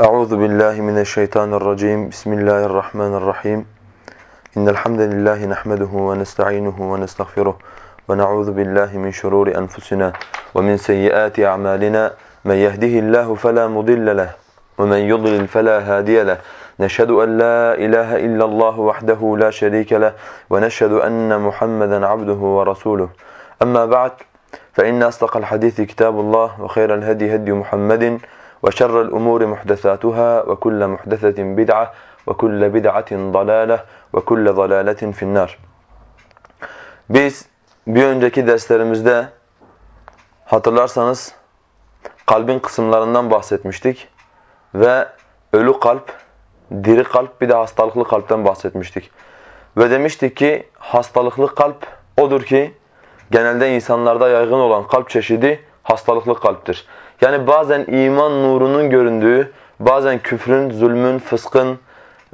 أعوذ بالله من الشيطان الرجيم. بسم الله الرحمن الرحيم. إن الحمد لله نحمده ونستعينه ونستغفره ونعوذ بالله من شرور أنفسنا ومن سيئات أعمالنا. من يهده الله فلا مضل له ومن يضلل فلا هادي له. نشهد أن لا إله إلا الله وحده لا شريك له ونشهد أن محمدا عبده ورسوله. أما بعد فإن أصدق الحديث كتاب الله وخير الهدي هدي محمد وشر الأمور محدثاتها وكل محدثة بدعة وكل بدعة ضلالة وكل ضلالة في النار Biz bir önceki derslerimizde hatırlarsanız kalbin kısımlarından bahsetmiştik ve ölü kalp, diri kalp bir de hastalıklı kalpten bahsetmiştik. Ve demiştik ki hastalıklı kalp odur ki genelde insanlarda yaygın olan kalp çeşidi hastalıklı kalptir. Yani bazen iman nurunun göründüğü, bazen küfrün, zulmün, fıskın,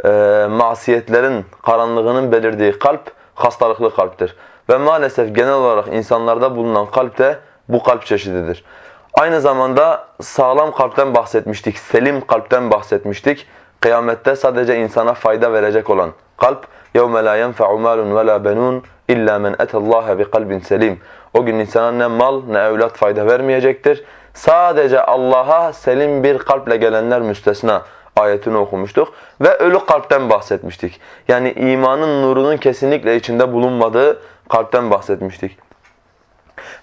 e, masiyetlerin karanlığının belirdiği kalp hastalıklı kalptir. Ve maalesef genel olarak insanlarda bulunan kalp de bu kalp çeşididir. Aynı zamanda sağlam kalpten bahsetmiştik, selim kalpten bahsetmiştik. Kıyamette sadece insana fayda verecek olan kalp يَوْمَ لَا يَنْفَعُ مَالٌ وَلَا بَنُونَ اِلَّا مَنْ اَتَى اللّٰهَ بِقَلْبٍ selim. O gün insana ne mal ne evlat fayda vermeyecektir. Sadece Allah'a selim bir kalple gelenler müstesna ayetini okumuştuk. Ve ölü kalpten bahsetmiştik. Yani imanın nurunun kesinlikle içinde bulunmadığı kalpten bahsetmiştik.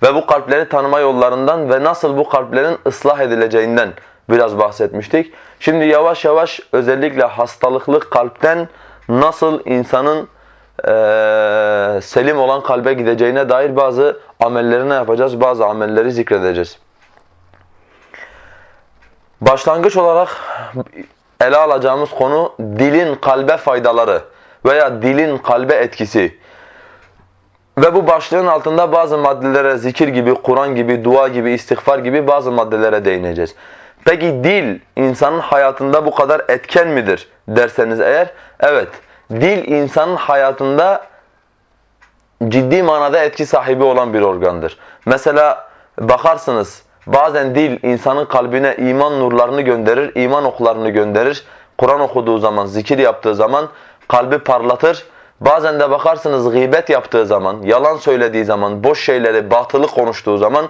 Ve bu kalpleri tanıma yollarından ve nasıl bu kalplerin ıslah edileceğinden biraz bahsetmiştik. Şimdi yavaş yavaş özellikle hastalıklı kalpten nasıl insanın e, selim olan kalbe gideceğine dair bazı amellerini yapacağız, bazı amelleri zikredeceğiz. Başlangıç olarak ele alacağımız konu dilin kalbe faydaları veya dilin kalbe etkisi. Ve bu başlığın altında bazı maddelere zikir gibi, Kur'an gibi, dua gibi, istiğfar gibi bazı maddelere değineceğiz. Peki dil insanın hayatında bu kadar etken midir derseniz eğer, evet. Dil insanın hayatında ciddi manada etki sahibi olan bir organdır. Mesela bakarsınız bazen dil insanın kalbine iman nurlarını gönderir, iman oklarını gönderir. Kur'an okuduğu zaman, zikir yaptığı zaman kalbi parlatır. Bazen de bakarsınız gıybet yaptığı zaman, yalan söylediği zaman, boş şeyleri, batılı konuştuğu zaman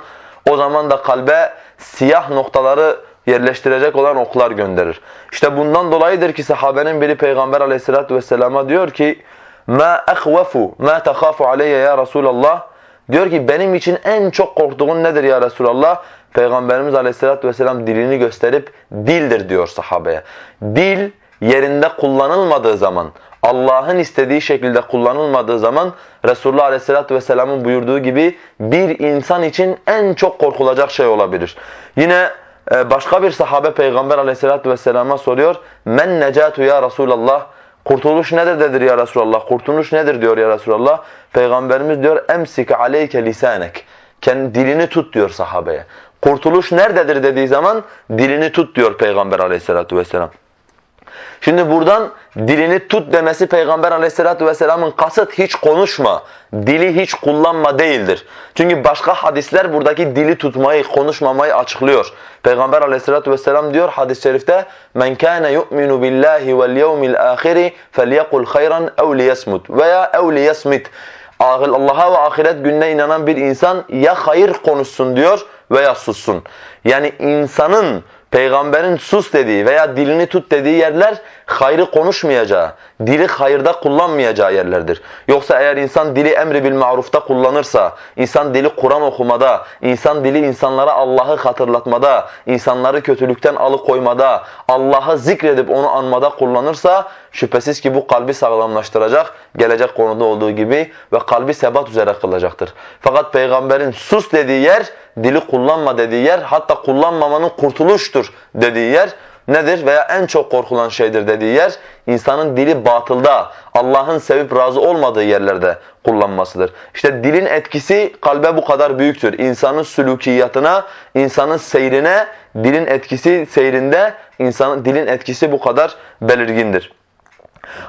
o zaman da kalbe siyah noktaları yerleştirecek olan oklar gönderir. İşte bundan dolayıdır ki sahabenin biri Peygamber aleyhissalatu vesselama diyor ki مَا اَخْوَفُ مَا تَخَافُ عَلَيَّ ya Resulallah Diyor ki benim için en çok korktuğun nedir ya Resulallah? Peygamberimiz aleyhissalatu vesselam dilini gösterip dildir diyor sahabeye. Dil yerinde kullanılmadığı zaman, Allah'ın istediği şekilde kullanılmadığı zaman Resulullah aleyhissalatu vesselamın buyurduğu gibi bir insan için en çok korkulacak şey olabilir. Yine e, başka bir sahabe Peygamber aleyhissalatu vesselama soruyor. Men necatu ya Resulallah. Kurtuluş nedir dedir ya Resulallah. Kurtuluş nedir diyor ya Resulallah. Peygamberimiz diyor emsik aleyke lisanek. Kendi dilini tut diyor sahabeye. Kurtuluş nerededir dediği zaman dilini tut diyor Peygamber aleyhissalatu vesselam. Şimdi buradan dilini tut demesi Peygamber aleyhissalatu vesselamın kasıt hiç konuşma, dili hiç kullanma değildir. Çünkü başka hadisler buradaki dili tutmayı, konuşmamayı açıklıyor. Peygamber aleyhissalatu vesselam diyor hadis-i şerifte men kana yu'minu billahi vel yevmil ahiri felyekul hayran ev liyesmut veya ev liyesmit. Allah'a ve ahiret gününe inanan bir insan ya hayır konuşsun diyor veya sussun. Yani insanın Peygamberin sus dediği veya dilini tut dediği yerler hayrı konuşmayacağı, dili hayırda kullanmayacağı yerlerdir. Yoksa eğer insan dili emri bil marufta kullanırsa, insan dili Kur'an okumada, insan dili insanlara Allah'ı hatırlatmada, insanları kötülükten alıkoymada, Allah'ı zikredip onu anmada kullanırsa şüphesiz ki bu kalbi sağlamlaştıracak, gelecek konuda olduğu gibi ve kalbi sebat üzere kılacaktır. Fakat peygamberin sus dediği yer, dili kullanma dediği yer, hatta kullanmamanın kurtuluştur dediği yer nedir veya en çok korkulan şeydir dediği yer insanın dili batılda Allah'ın sevip razı olmadığı yerlerde kullanmasıdır. İşte dilin etkisi kalbe bu kadar büyüktür. İnsanın sülükiyatına, insanın seyrine dilin etkisi seyrinde insanın dilin etkisi bu kadar belirgindir.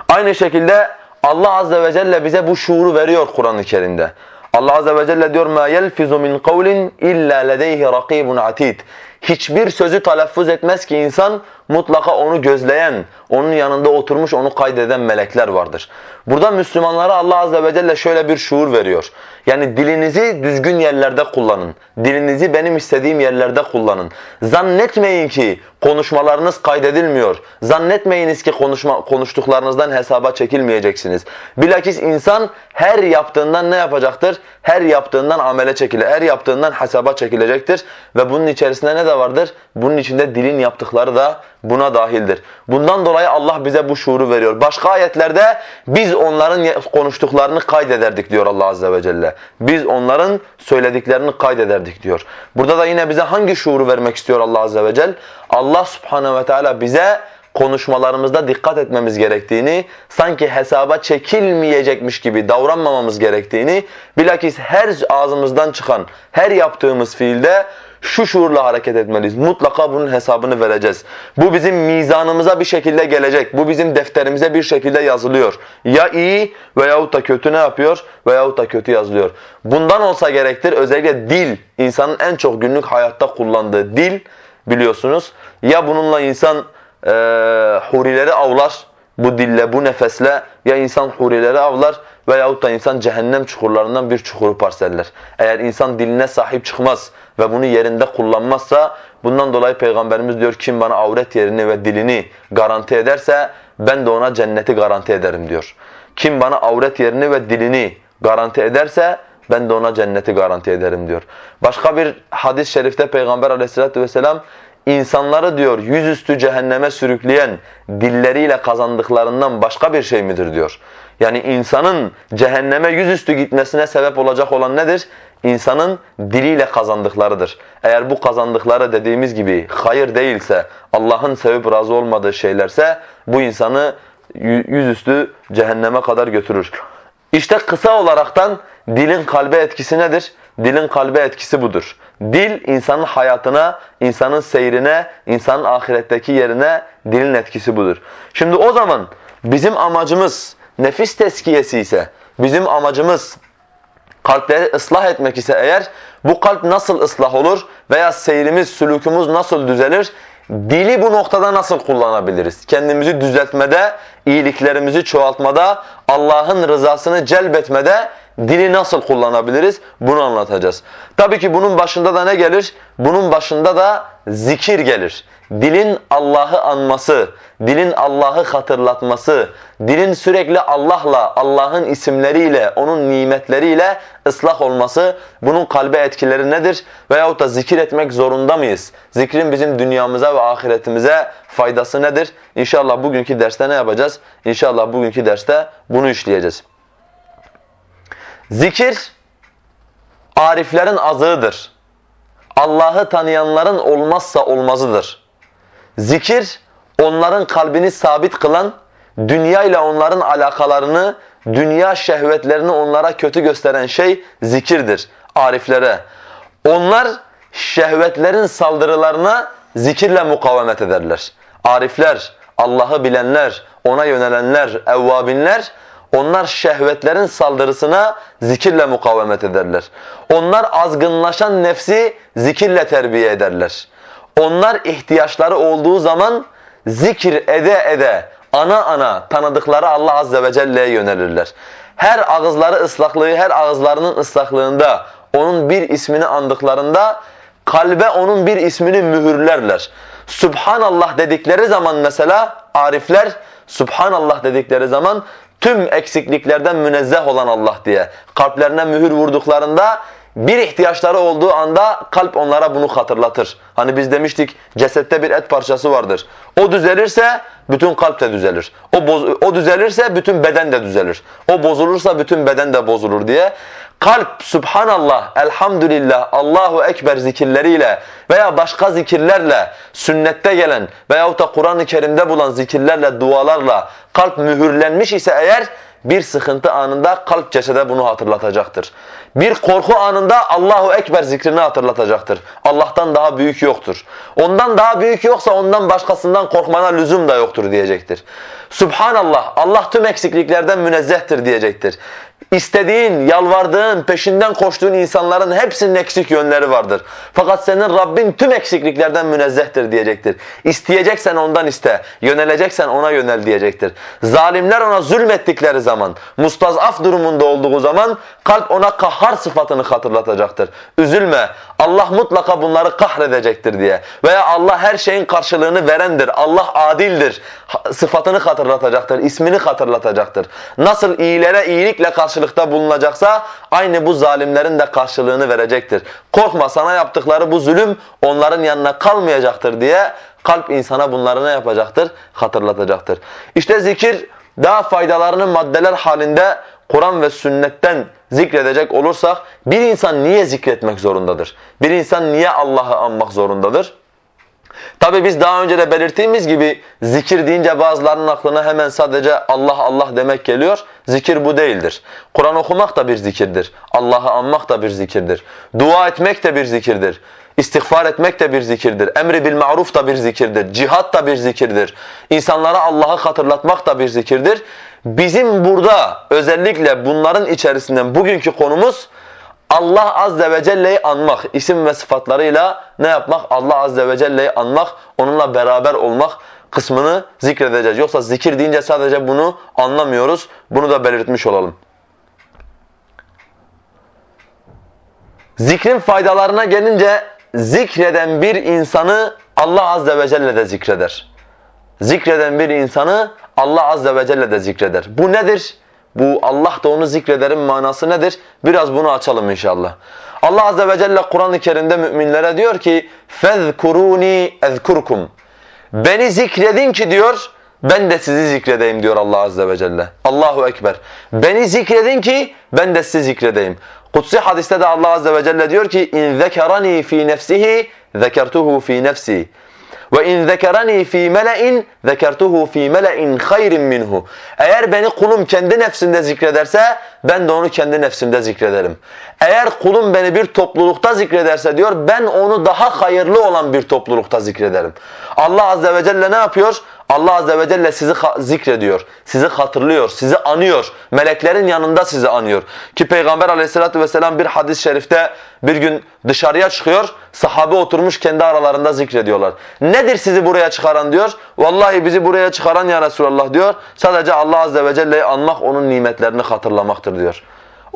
Aynı şekilde Allah azze ve celle bize bu şuuru veriyor Kur'an-ı Kerim'de. Allah azze ve celle diyor ma yelfizu min kavlin illa ledeyhi rakibun atid. Hiçbir sözü telaffuz etmez ki insan mutlaka onu gözleyen, onun yanında oturmuş onu kaydeden melekler vardır. Burada Müslümanlara Allah azze ve celle şöyle bir şuur veriyor. Yani dilinizi düzgün yerlerde kullanın. Dilinizi benim istediğim yerlerde kullanın. Zannetmeyin ki konuşmalarınız kaydedilmiyor. Zannetmeyiniz ki konuşma, konuştuklarınızdan hesaba çekilmeyeceksiniz. Bilakis insan her yaptığından ne yapacaktır? Her yaptığından amele çekilir. Her yaptığından hesaba çekilecektir. Ve bunun içerisinde ne de vardır? Bunun içinde dilin yaptıkları da buna dahildir. Bundan dolayı Allah bize bu şuuru veriyor. Başka ayetlerde biz onların konuştuklarını kaydederdik diyor Allah azze ve celle. Biz onların söylediklerini kaydederdik diyor. Burada da yine bize hangi şuuru vermek istiyor Allah azze ve celle? Allah subhanehu ve teala bize konuşmalarımızda dikkat etmemiz gerektiğini, sanki hesaba çekilmeyecekmiş gibi davranmamamız gerektiğini, bilakis her ağzımızdan çıkan, her yaptığımız fiilde şu şuurla hareket etmeliyiz. Mutlaka bunun hesabını vereceğiz. Bu bizim mizanımıza bir şekilde gelecek. Bu bizim defterimize bir şekilde yazılıyor. Ya iyi veyahut da kötü ne yapıyor? Veyahut da kötü yazılıyor. Bundan olsa gerektir. Özellikle dil, insanın en çok günlük hayatta kullandığı dil biliyorsunuz. Ya bununla insan e, hurileri avlar, bu dille, bu nefesle ya insan hurileri avlar veyahut da insan cehennem çukurlarından bir çukuru parseller. Eğer insan diline sahip çıkmaz ve bunu yerinde kullanmazsa bundan dolayı Peygamberimiz diyor kim bana avret yerini ve dilini garanti ederse ben de ona cenneti garanti ederim diyor. Kim bana avret yerini ve dilini garanti ederse ben de ona cenneti garanti ederim diyor. Başka bir hadis-i şerifte Peygamber aleyhissalatü vesselam insanları diyor yüzüstü cehenneme sürükleyen dilleriyle kazandıklarından başka bir şey midir diyor. Yani insanın cehenneme yüzüstü gitmesine sebep olacak olan nedir? İnsanın diliyle kazandıklarıdır. Eğer bu kazandıkları dediğimiz gibi hayır değilse, Allah'ın sevip razı olmadığı şeylerse bu insanı yüzüstü cehenneme kadar götürür. İşte kısa olaraktan dilin kalbe etkisi nedir? Dilin kalbe etkisi budur. Dil insanın hayatına, insanın seyrine, insanın ahiretteki yerine dilin etkisi budur. Şimdi o zaman bizim amacımız nefis teskiyesi ise, bizim amacımız kalpleri ıslah etmek ise eğer bu kalp nasıl ıslah olur veya seyrimiz, sülükümüz nasıl düzelir? Dili bu noktada nasıl kullanabiliriz? Kendimizi düzeltmede, iyiliklerimizi çoğaltmada, Allah'ın rızasını celbetmede dili nasıl kullanabiliriz? Bunu anlatacağız. Tabii ki bunun başında da ne gelir? Bunun başında da zikir gelir. Dilin Allah'ı anması, dilin Allah'ı hatırlatması, dilin sürekli Allah'la, Allah'ın isimleriyle, onun nimetleriyle ıslah olması, bunun kalbe etkileri nedir? Veyahut da zikir etmek zorunda mıyız? Zikrin bizim dünyamıza ve ahiretimize faydası nedir? İnşallah bugünkü derste ne yapacağız? İnşallah bugünkü derste bunu işleyeceğiz. Zikir, ariflerin azığıdır. Allah'ı tanıyanların olmazsa olmazıdır. Zikir, onların kalbini sabit kılan, dünya ile onların alakalarını, dünya şehvetlerini onlara kötü gösteren şey zikirdir ariflere. Onlar şehvetlerin saldırılarına zikirle mukavemet ederler. Arifler, Allah'ı bilenler, ona yönelenler, evvabinler onlar şehvetlerin saldırısına zikirle mukavemet ederler. Onlar azgınlaşan nefsi zikirle terbiye ederler. Onlar ihtiyaçları olduğu zaman zikir ede ede ana ana tanıdıkları Allah azze ve celle'ye yönelirler. Her ağızları ıslaklığı, her ağızlarının ıslaklığında onun bir ismini andıklarında kalbe onun bir ismini mühürlerler. Subhanallah dedikleri zaman mesela arifler Subhanallah dedikleri zaman tüm eksikliklerden münezzeh olan Allah diye kalplerine mühür vurduklarında bir ihtiyaçları olduğu anda kalp onlara bunu hatırlatır. Hani biz demiştik cesette bir et parçası vardır. O düzelirse bütün kalp de düzelir. O, boz, o düzelirse bütün beden de düzelir. O bozulursa bütün beden de bozulur diye. Kalp subhanallah, elhamdülillah, Allahu ekber zikirleriyle veya başka zikirlerle, sünnette gelen veyahut da Kur'an-ı Kerim'de bulan zikirlerle, dualarla kalp mühürlenmiş ise eğer bir sıkıntı anında kalp cesede bunu hatırlatacaktır. Bir korku anında Allahu Ekber zikrini hatırlatacaktır. Allah'tan daha büyük yoktur. Ondan daha büyük yoksa ondan başkasından korkmana lüzum da yoktur diyecektir. Subhanallah, Allah tüm eksikliklerden münezzehtir diyecektir. İstediğin, yalvardığın, peşinden koştuğun insanların hepsinin eksik yönleri vardır. Fakat senin Rabbin tüm eksikliklerden münezzehtir diyecektir. İsteyeceksen ondan iste, yöneleceksen ona yönel diyecektir. Zalimler ona zulmettikleri zaman, mustazaf durumunda olduğu zaman kalp ona kahhar sıfatını hatırlatacaktır. Üzülme, Allah mutlaka bunları kahredecektir diye. Veya Allah her şeyin karşılığını verendir, Allah adildir sıfatını hatırlatacaktır, ismini hatırlatacaktır. Nasıl iyilere iyilikle karşılıkta bulunacaksa aynı bu zalimlerin de karşılığını verecektir. Korkma sana yaptıkları bu zulüm onların yanına kalmayacaktır diye kalp insana bunları ne yapacaktır? Hatırlatacaktır. İşte zikir daha faydalarını maddeler halinde Kur'an ve sünnetten zikredecek olursak bir insan niye zikretmek zorundadır? Bir insan niye Allah'ı anmak zorundadır? Tabi biz daha önce de belirttiğimiz gibi zikir deyince bazılarının aklına hemen sadece Allah Allah demek geliyor. Zikir bu değildir. Kur'an okumak da bir zikirdir. Allah'ı anmak da bir zikirdir. Dua etmek de bir zikirdir. İstiğfar etmek de bir zikirdir. Emri bil maruf da bir zikirdir. Cihat da bir zikirdir. İnsanlara Allah'ı hatırlatmak da bir zikirdir. Bizim burada özellikle bunların içerisinden bugünkü konumuz Allah azze ve celle'yi anmak, isim ve sıfatlarıyla ne yapmak? Allah azze ve celle'yi anmak, onunla beraber olmak kısmını zikredeceğiz. Yoksa zikir deyince sadece bunu anlamıyoruz. Bunu da belirtmiş olalım. Zikrin faydalarına gelince zikreden bir insanı Allah azze ve celle de zikreder zikreden bir insanı Allah azze ve celle de zikreder. Bu nedir? Bu Allah da onu zikrederin manası nedir? Biraz bunu açalım inşallah. Allah azze ve celle Kur'an-ı Kerim'de müminlere diyor ki: "Fezkuruni ezkurkum." Beni zikredin ki diyor, ben de sizi zikredeyim diyor Allah azze ve celle. Allahu ekber. Beni zikredin ki ben de sizi zikredeyim. Kutsi hadiste de Allah azze ve celle diyor ki: "İn zekerani fi nefsihi zekertuhu fi nefsi." Ve in zekerani fi mele'in zekertuhu fi mele'in hayrin minhu. Eğer beni kulum kendi nefsinde zikrederse ben de onu kendi nefsimde zikrederim. Eğer kulum beni bir toplulukta zikrederse diyor ben onu daha hayırlı olan bir toplulukta zikrederim. Allah azze ve celle ne yapıyor? Allah azze ve celle sizi zikrediyor, sizi hatırlıyor, sizi anıyor. Meleklerin yanında sizi anıyor. Ki Peygamber aleyhissalatu vesselam bir hadis-i şerifte bir gün dışarıya çıkıyor, sahabe oturmuş kendi aralarında zikrediyorlar. Nedir sizi buraya çıkaran diyor. Vallahi bizi buraya çıkaran ya Resulallah diyor. Sadece Allah azze ve celle'yi anmak, onun nimetlerini hatırlamaktır diyor.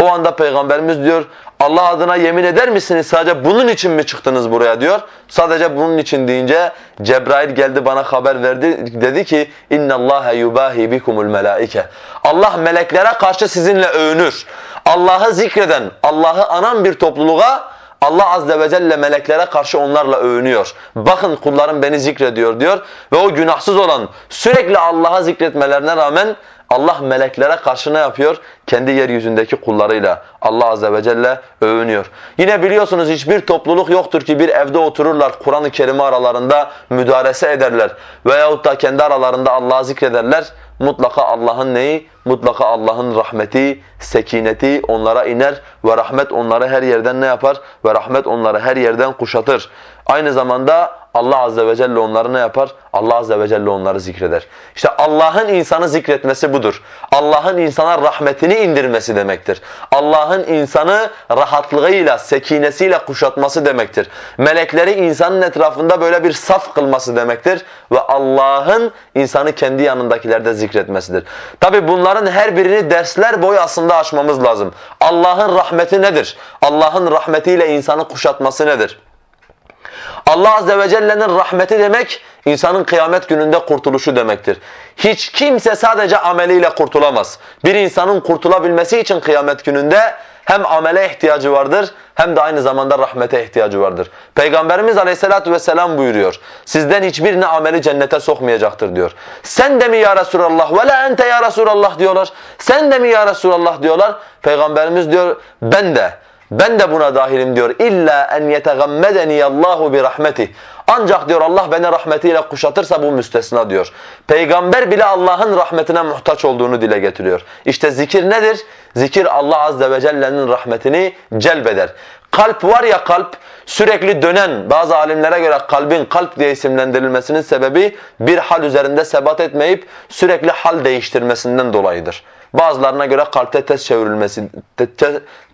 O anda Peygamberimiz diyor Allah adına yemin eder misiniz sadece bunun için mi çıktınız buraya diyor. Sadece bunun için deyince Cebrail geldi bana haber verdi dedi ki inna Allah yubahi bikumul melaike. Allah meleklere karşı sizinle övünür. Allah'ı zikreden, Allah'ı anan bir topluluğa Allah azze ve celle meleklere karşı onlarla övünüyor. Bakın kullarım beni zikrediyor diyor ve o günahsız olan sürekli Allah'a zikretmelerine rağmen Allah meleklere karşı ne yapıyor? Kendi yeryüzündeki kullarıyla Allah azze ve celle övünüyor. Yine biliyorsunuz hiçbir topluluk yoktur ki bir evde otururlar Kur'an-ı Kerim aralarında müdarese ederler veyahut da kendi aralarında Allah'ı zikrederler. Mutlaka Allah'ın neyi? Mutlaka Allah'ın rahmeti, sekineti onlara iner ve rahmet onları her yerden ne yapar? Ve rahmet onları her yerden kuşatır. Aynı zamanda Allah azze ve celle onları ne yapar? Allah azze ve celle onları zikreder. İşte Allah'ın insanı zikretmesi budur. Allah'ın insana rahmetini indirmesi demektir. Allah'ın insanı rahatlığıyla, sekinesiyle kuşatması demektir. Melekleri insanın etrafında böyle bir saf kılması demektir. Ve Allah'ın insanı kendi yanındakilerde zikretmesidir. Tabi bunların her birini dersler boyu aslında açmamız lazım. Allah'ın rahmeti nedir? Allah'ın rahmetiyle insanı kuşatması nedir? Allah azze ve celle'nin rahmeti demek insanın kıyamet gününde kurtuluşu demektir. Hiç kimse sadece ameliyle kurtulamaz. Bir insanın kurtulabilmesi için kıyamet gününde hem amele ihtiyacı vardır hem de aynı zamanda rahmete ihtiyacı vardır. Peygamberimiz aleyhissalatu vesselam buyuruyor. Sizden hiçbirini ameli cennete sokmayacaktır diyor. Sen de mi ya Resulallah ve la ente ya Resulallah diyorlar. Sen de mi ya Resulallah diyorlar. Peygamberimiz diyor ben de Ben de buna dahilim diyor. İlla en yetegammedeni Allahu bi rahmetih. Ancak diyor Allah beni rahmetiyle kuşatırsa bu müstesna diyor. Peygamber bile Allah'ın rahmetine muhtaç olduğunu dile getiriyor. İşte zikir nedir? Zikir Allah azze ve celle'nin rahmetini celbeder. Kalp var ya kalp sürekli dönen bazı alimlere göre kalbin kalp diye isimlendirilmesinin sebebi bir hal üzerinde sebat etmeyip sürekli hal değiştirmesinden dolayıdır. Bazılarına göre kalpte ters çevrilmesi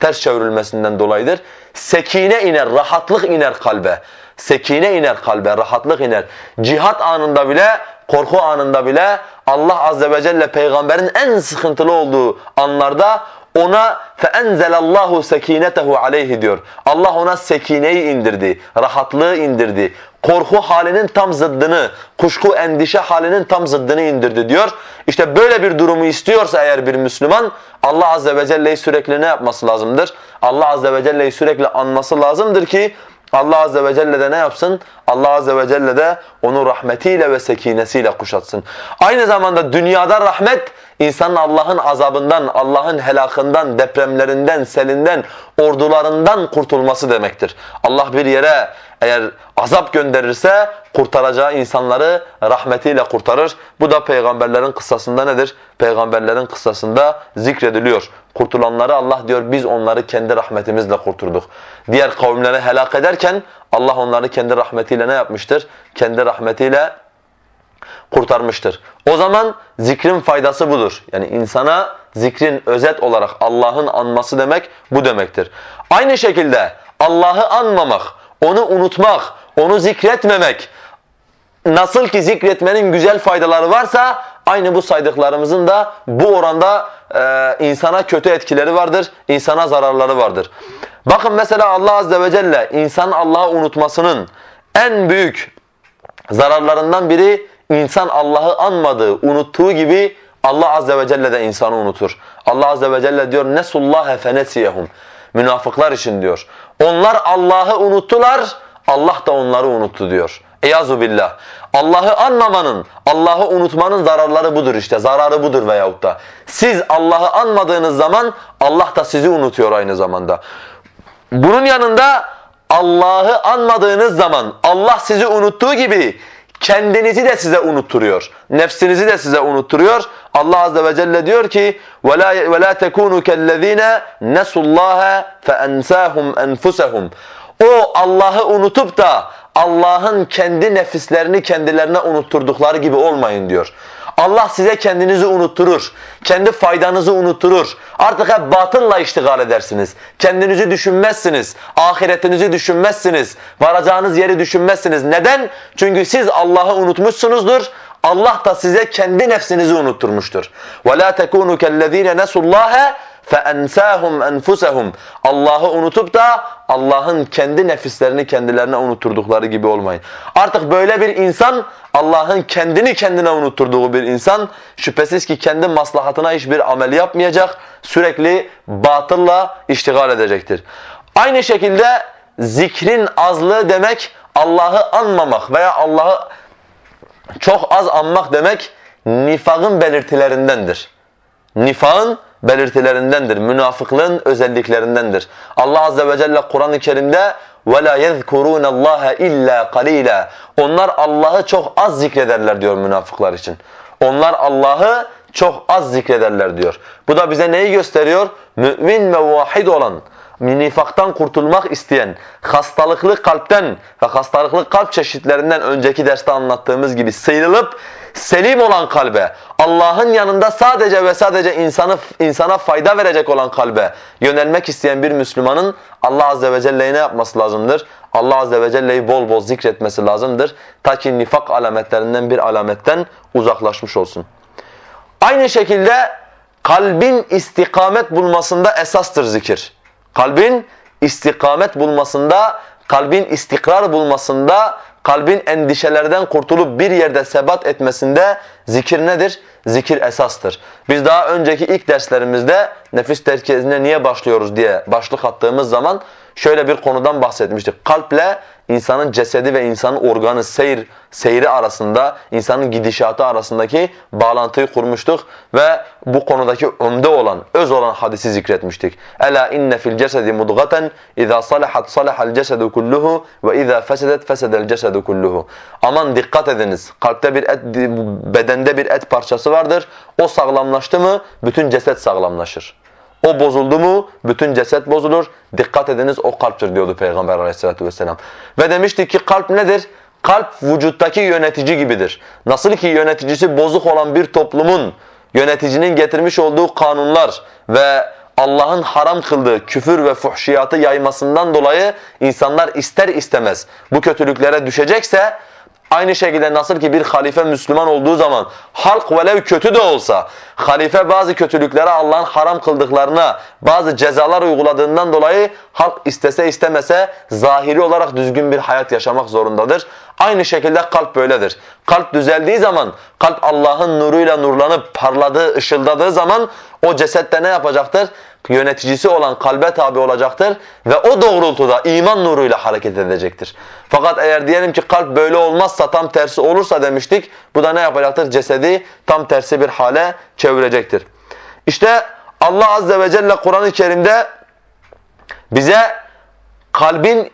ters çevrilmesinden dolayıdır. Sekine iner, rahatlık iner kalbe. Sekine iner kalbe, rahatlık iner. Cihat anında bile, korku anında bile Allah azze ve celle peygamberin en sıkıntılı olduğu anlarda ona feenzelallahu sekinetehu aleyhi diyor. Allah ona sekineyi indirdi, rahatlığı indirdi. Korku halinin tam zıddını, kuşku endişe halinin tam zıddını indirdi diyor. İşte böyle bir durumu istiyorsa eğer bir Müslüman Allah azze ve celle'yi sürekli ne yapması lazımdır? Allah azze ve celle'yi sürekli anması lazımdır ki Allah Azze ve Celle de ne yapsın? Allah Azze ve Celle de onu rahmetiyle ve sekinesiyle kuşatsın. Aynı zamanda dünyada rahmet insanın Allah'ın azabından, Allah'ın helakından, depremlerinden, selinden, ordularından kurtulması demektir. Allah bir yere eğer azap gönderirse kurtaracağı insanları rahmetiyle kurtarır. Bu da peygamberlerin kıssasında nedir? Peygamberlerin kıssasında zikrediliyor. Kurtulanları Allah diyor biz onları kendi rahmetimizle kurturduk. Diğer kavimleri helak ederken Allah onları kendi rahmetiyle ne yapmıştır? Kendi rahmetiyle kurtarmıştır. O zaman zikrin faydası budur. Yani insana zikrin özet olarak Allah'ın anması demek bu demektir. Aynı şekilde Allah'ı anmamak, onu unutmak, onu zikretmemek, nasıl ki zikretmenin güzel faydaları varsa aynı bu saydıklarımızın da bu oranda e, insana kötü etkileri vardır, insana zararları vardır. Bakın mesela Allah azze ve celle insan Allah'ı unutmasının en büyük zararlarından biri insan Allah'ı anmadığı, unuttuğu gibi Allah azze ve celle de insanı unutur. Allah azze ve celle diyor nesullaha fenesiyehum. Münafıklar için diyor. Onlar Allah'ı unuttular, Allah da onları unuttu diyor. Eyazu billah. Allah'ı anmamanın, Allah'ı unutmanın zararları budur işte. Zararı budur veyahut da. Siz Allah'ı anmadığınız zaman Allah da sizi unutuyor aynı zamanda. Bunun yanında Allah'ı anmadığınız zaman Allah sizi unuttuğu gibi kendinizi de size unutturuyor. Nefsinizi de size unutturuyor. Allah azze ve celle diyor ki: "Ve la tekunu kellezine nesullaha feensahum enfusahum." O Allah'ı unutup da Allah'ın kendi nefislerini kendilerine unutturdukları gibi olmayın diyor. Allah size kendinizi unutturur. Kendi faydanızı unutturur. Artık hep batılla iştigal edersiniz. Kendinizi düşünmezsiniz. Ahiretinizi düşünmezsiniz. Varacağınız yeri düşünmezsiniz. Neden? Çünkü siz Allah'ı unutmuşsunuzdur. Allah da size kendi nefsinizi unutturmuştur. وَلَا تَكُونُوا كَالَّذ۪ينَ نَسُوا اللّٰهَ فَاَنْسَاهُمْ اَنْفُسَهُمْ Allah'ı unutup da Allah'ın kendi nefislerini kendilerine unutturdukları gibi olmayın. Artık böyle bir insan Allah'ın kendini kendine unutturduğu bir insan şüphesiz ki kendi maslahatına hiçbir amel yapmayacak. Sürekli batılla iştigal edecektir. Aynı şekilde zikrin azlığı demek Allah'ı anmamak veya Allah'ı çok az anmak demek nifakın belirtilerindendir. Nifakın belirtilerindendir. Münafıklığın özelliklerindendir. Allah azze ve celle Kur'an-ı Kerim'de وَلَا يَذْكُرُونَ اللّٰهَ اِلَّا قَلِيلًا Onlar Allah'ı çok az zikrederler diyor münafıklar için. Onlar Allah'ı çok az zikrederler diyor. Bu da bize neyi gösteriyor? Mümin ve vahid olan, nifaktan kurtulmak isteyen, hastalıklı kalpten ve hastalıklı kalp çeşitlerinden önceki derste anlattığımız gibi sıyrılıp selim olan kalbe, Allah'ın yanında sadece ve sadece insanı insana fayda verecek olan kalbe yönelmek isteyen bir Müslümanın Allah azze ve celle'yi ne yapması lazımdır? Allah azze ve celle'yi bol bol zikretmesi lazımdır. Ta ki nifak alametlerinden bir alametten uzaklaşmış olsun. Aynı şekilde kalbin istikamet bulmasında esastır zikir. Kalbin istikamet bulmasında, kalbin istikrar bulmasında, kalbin endişelerden kurtulup bir yerde sebat etmesinde zikir nedir? Zikir esastır. Biz daha önceki ilk derslerimizde nefis terkiyesine niye başlıyoruz diye başlık attığımız zaman şöyle bir konudan bahsetmiştik. Kalple insanın cesedi ve insanın organı seyir seyri arasında, insanın gidişatı arasındaki bağlantıyı kurmuştuk ve bu konudaki önde olan, öz olan hadisi zikretmiştik. Ela inne fil cesedi mudgaten iza salahat salahal cesedu kulluhu ve iza fesedet fesedel cesedu kulluhu. Aman dikkat ediniz. Kalpte bir et, bedende bir et parçası vardır. O sağlamlaştı mı bütün ceset sağlamlaşır. O bozuldu mu bütün ceset bozulur. Dikkat ediniz o kalptir diyordu Peygamber aleyhissalatu vesselam. Ve demiştik ki kalp nedir? Kalp vücuttaki yönetici gibidir. Nasıl ki yöneticisi bozuk olan bir toplumun yöneticinin getirmiş olduğu kanunlar ve Allah'ın haram kıldığı küfür ve fuhşiyatı yaymasından dolayı insanlar ister istemez bu kötülüklere düşecekse Aynı şekilde nasıl ki bir halife Müslüman olduğu zaman halk velev kötü de olsa halife bazı kötülüklere Allah'ın haram kıldıklarına bazı cezalar uyguladığından dolayı halk istese istemese zahiri olarak düzgün bir hayat yaşamak zorundadır. Aynı şekilde kalp böyledir. Kalp düzeldiği zaman, kalp Allah'ın nuruyla nurlanıp parladığı, ışıldadığı zaman o cesette ne yapacaktır? Yöneticisi olan kalbe tabi olacaktır ve o doğrultuda iman nuruyla hareket edecektir. Fakat eğer diyelim ki kalp böyle olmazsa tam tersi olursa demiştik, bu da ne yapacaktır? Cesedi tam tersi bir hale çevirecektir. İşte Allah Azze ve Celle Kur'an-ı Kerim'de bize kalbin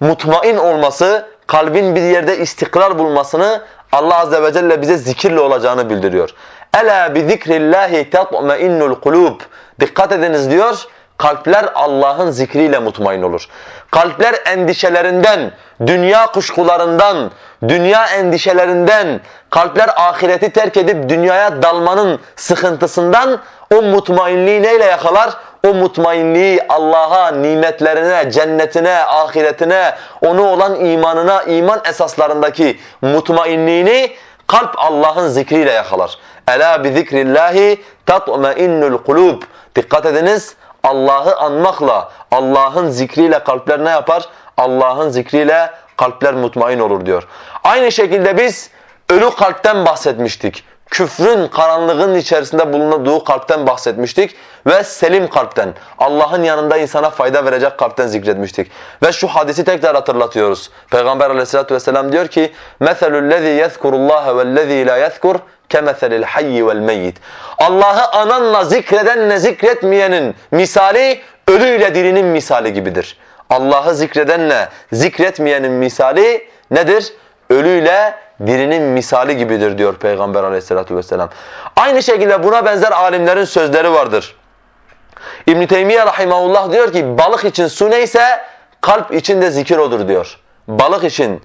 mutmain olması, kalbin bir yerde istikrar bulmasını Allah Azze ve Celle bize zikirle olacağını bildiriyor. Ela bi zikrillahi tatma'innul kulub. Dikkat ediniz diyor. Kalpler Allah'ın zikriyle mutmain olur. Kalpler endişelerinden, dünya kuşkularından, dünya endişelerinden, kalpler ahireti terk edip dünyaya dalmanın sıkıntısından o mutmainliği neyle yakalar? O mutmainliği Allah'a, nimetlerine, cennetine, ahiretine, onu olan imanına, iman esaslarındaki mutmainliğini kalp Allah'ın zikriyle yakalar. Ela bi zikrillahi tatmainnul kulub. Dikkat ediniz Allah'ı anmakla, Allah'ın zikriyle kalpler ne yapar? Allah'ın zikriyle kalpler mutmain olur diyor. Aynı şekilde biz ölü kalpten bahsetmiştik. Küfrün karanlığın içerisinde bulunduğu kalpten bahsetmiştik ve selim kalpten Allah'ın yanında insana fayda verecek kalpten zikretmiştik. Ve şu hadisi tekrar hatırlatıyoruz. Peygamber Aleyhissalatu vesselam diyor ki: "Meselü'llezî yezkurullâhe vellezî lâ yezkur كَمَثَلِ الْحَيِّ وَالْمَيِّتِ Allah'ı ananla zikredenle zikretmeyenin misali ölüyle dirinin misali gibidir. Allah'ı zikredenle zikretmeyenin misali nedir? Ölüyle dirinin misali gibidir diyor Peygamber aleyhissalatu vesselam. Aynı şekilde buna benzer alimlerin sözleri vardır. İbn Teymiye rahimahullah diyor ki balık için su neyse kalp için de zikir odur diyor. Balık için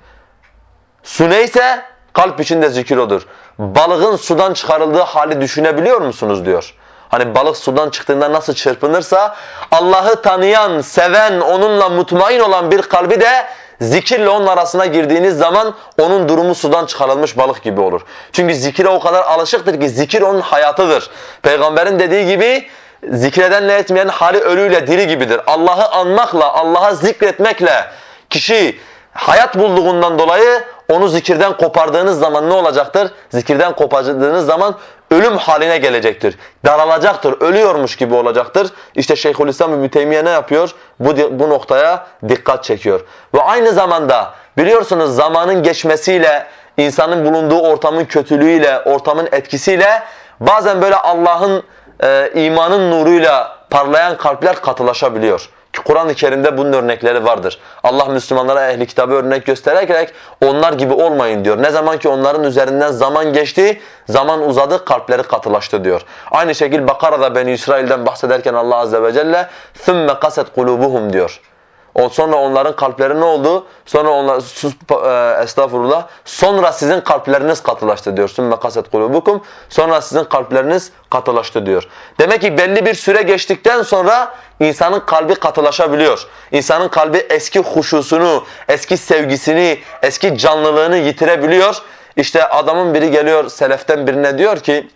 su neyse kalp için de zikir odur. Balığın sudan çıkarıldığı hali düşünebiliyor musunuz diyor. Hani balık sudan çıktığında nasıl çırpınırsa Allah'ı tanıyan, seven, onunla mutmain olan bir kalbi de zikirle onun arasına girdiğiniz zaman onun durumu sudan çıkarılmış balık gibi olur. Çünkü zikire o kadar alışıktır ki zikir onun hayatıdır. Peygamberin dediği gibi zikredenle etmeyen hali ölüyle diri gibidir. Allah'ı anmakla, Allah'a zikretmekle kişi hayat bulduğundan dolayı onu zikirden kopardığınız zaman ne olacaktır? Zikirden kopardığınız zaman ölüm haline gelecektir. Daralacaktır, ölüyormuş gibi olacaktır. İşte Şeyhülislam İbn Teymiye ne yapıyor? Bu, bu noktaya dikkat çekiyor. Ve aynı zamanda biliyorsunuz zamanın geçmesiyle, insanın bulunduğu ortamın kötülüğüyle, ortamın etkisiyle bazen böyle Allah'ın e, imanın nuruyla parlayan kalpler katılaşabiliyor. Kur'an-ı Kerim'de bunun örnekleri vardır. Allah Müslümanlara ehli kitabı örnek göstererek onlar gibi olmayın diyor. Ne zaman ki onların üzerinden zaman geçti, zaman uzadı, kalpleri katılaştı diyor. Aynı şekilde Bakara'da Beni İsrail'den bahsederken Allah Azze ve Celle ثُمَّ قَسَتْ قُلُوبُهُمْ diyor. O sonra onların kalpleri ne oldu? Sonra onlar sus e, estağfurullah. Sonra sizin kalpleriniz katılaştı diyor. Sümme kaset kulubukum. Sonra sizin kalpleriniz katılaştı diyor. Demek ki belli bir süre geçtikten sonra insanın kalbi katılaşabiliyor. İnsanın kalbi eski huşusunu, eski sevgisini, eski canlılığını yitirebiliyor. İşte adamın biri geliyor seleften birine diyor ki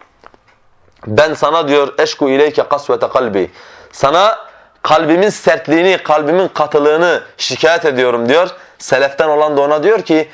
ben sana diyor eşku ileyke kasvete kalbi. Sana kalbimin sertliğini, kalbimin katılığını şikayet ediyorum diyor. Seleften olan da ona diyor ki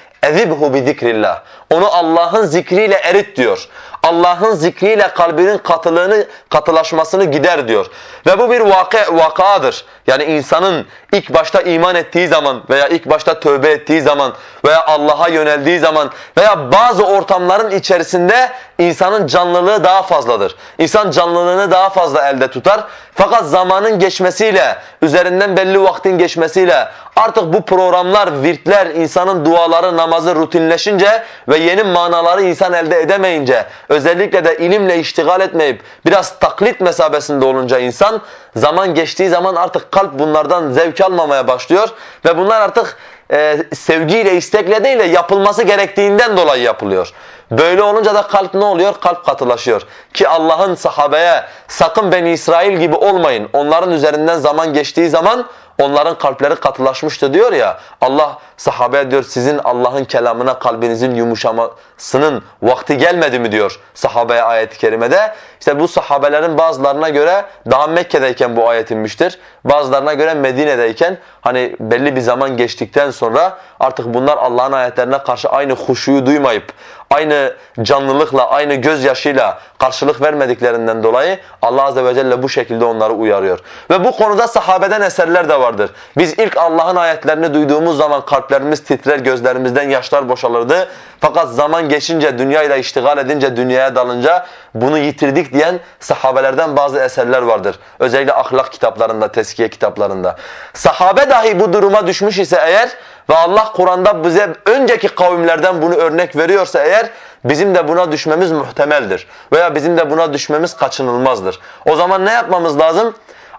bi zikrillah. Onu Allah'ın zikriyle erit diyor. Allah'ın zikriyle kalbinin katılığını, katılaşmasını gider diyor. Ve bu bir vaka, vakadır. Yani insanın ilk başta iman ettiği zaman veya ilk başta tövbe ettiği zaman veya Allah'a yöneldiği zaman veya bazı ortamların içerisinde insanın canlılığı daha fazladır. İnsan canlılığını daha fazla elde tutar. Fakat zamanın geçmesiyle, üzerinden belli vaktin geçmesiyle artık bu programlar, virtler, insanın duaları, namazı rutinleşince ve yeni manaları insan elde edemeyince, özellikle de ilimle iştigal etmeyip biraz taklit mesabesinde olunca insan, zaman geçtiği zaman artık kalp bunlardan zevk almamaya başlıyor ve bunlar artık e, sevgiyle, istekle değil de yapılması gerektiğinden dolayı yapılıyor. Böyle olunca da kalp ne oluyor? Kalp katılaşıyor. Ki Allah'ın sahabeye sakın Beni İsrail gibi olmayın. Onların üzerinden zaman geçtiği zaman onların kalpleri katılaşmıştı diyor ya. Allah sahabeye diyor sizin Allah'ın kelamına kalbinizin yumuşamasının vakti gelmedi mi diyor sahabeye ayet-i kerimede. İşte bu sahabelerin bazılarına göre daha Mekke'deyken bu ayet inmiştir. Bazılarına göre Medine'deyken hani belli bir zaman geçtikten sonra artık bunlar Allah'ın ayetlerine karşı aynı huşuyu duymayıp aynı canlılıkla, aynı gözyaşıyla karşılık vermediklerinden dolayı Allah azze ve celle bu şekilde onları uyarıyor. Ve bu konuda sahabeden eserler de vardır. Biz ilk Allah'ın ayetlerini duyduğumuz zaman kalplerimiz titrer, gözlerimizden yaşlar boşalırdı. Fakat zaman geçince, dünyayla iştigal edince, dünyaya dalınca bunu yitirdik diyen sahabelerden bazı eserler vardır. Özellikle ahlak kitaplarında, teskiye kitaplarında. Sahabe dahi bu duruma düşmüş ise eğer ve Allah Kur'an'da bize önceki kavimlerden bunu örnek veriyorsa eğer bizim de buna düşmemiz muhtemeldir. Veya bizim de buna düşmemiz kaçınılmazdır. O zaman ne yapmamız lazım?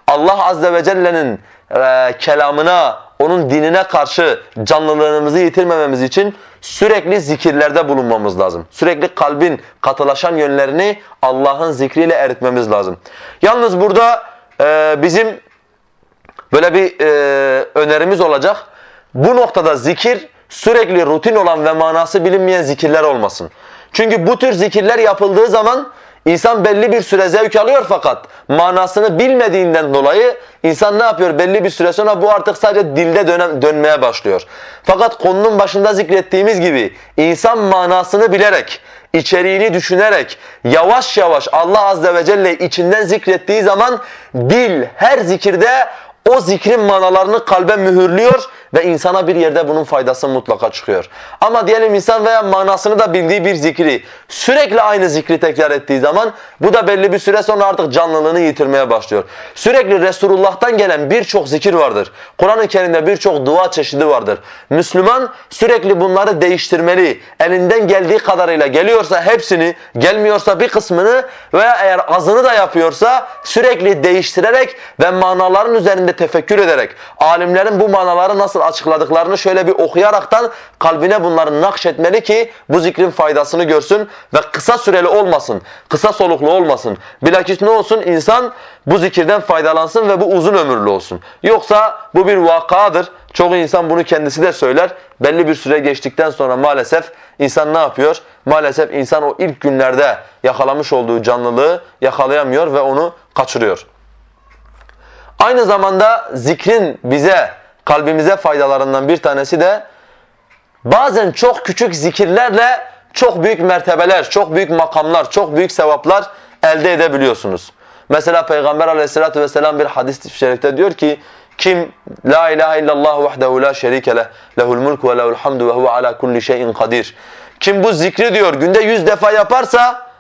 Allah Azze ve Celle'nin e, kelamına, onun dinine karşı canlılığımızı yitirmememiz için sürekli zikirlerde bulunmamız lazım. Sürekli kalbin katılaşan yönlerini Allah'ın zikriyle eritmemiz lazım. Yalnız burada e, bizim böyle bir e, önerimiz olacak. Bu noktada zikir sürekli rutin olan ve manası bilinmeyen zikirler olmasın. Çünkü bu tür zikirler yapıldığı zaman insan belli bir süre zevk alıyor fakat manasını bilmediğinden dolayı insan ne yapıyor? Belli bir süre sonra bu artık sadece dilde dönem, dönmeye başlıyor. Fakat konunun başında zikrettiğimiz gibi insan manasını bilerek, içeriğini düşünerek yavaş yavaş Allah azze ve celle içinden zikrettiği zaman dil her zikirde o zikrin manalarını kalbe mühürlüyor ve insana bir yerde bunun faydası mutlaka çıkıyor. Ama diyelim insan veya manasını da bildiği bir zikri sürekli aynı zikri tekrar ettiği zaman bu da belli bir süre sonra artık canlılığını yitirmeye başlıyor. Sürekli Resulullah'tan gelen birçok zikir vardır. Kur'an-ı Kerim'de birçok dua çeşidi vardır. Müslüman sürekli bunları değiştirmeli. Elinden geldiği kadarıyla geliyorsa hepsini, gelmiyorsa bir kısmını veya eğer azını da yapıyorsa sürekli değiştirerek ve manaların üzerinde tefekkür ederek alimlerin bu manaları nasıl açıkladıklarını şöyle bir okuyaraktan kalbine bunları nakşetmeli ki bu zikrin faydasını görsün ve kısa süreli olmasın, kısa soluklu olmasın. Bilakis ne olsun? insan bu zikirden faydalansın ve bu uzun ömürlü olsun. Yoksa bu bir vakadır. Çoğu insan bunu kendisi de söyler. Belli bir süre geçtikten sonra maalesef insan ne yapıyor? Maalesef insan o ilk günlerde yakalamış olduğu canlılığı yakalayamıyor ve onu kaçırıyor. Aynı zamanda zikrin bize kalbimize faydalarından bir tanesi de bazen çok küçük zikirlerle çok büyük mertebeler, çok büyük makamlar, çok büyük sevaplar elde edebiliyorsunuz. Mesela Peygamber aleyhissalatu vesselam bir hadis-i şerifte diyor ki kim la ilahe illallah vahdehu la şerike leh lehul mulku ve lehul hamdu ve huve ala kulli şeyin kadir. Kim bu zikri diyor günde yüz defa yaparsa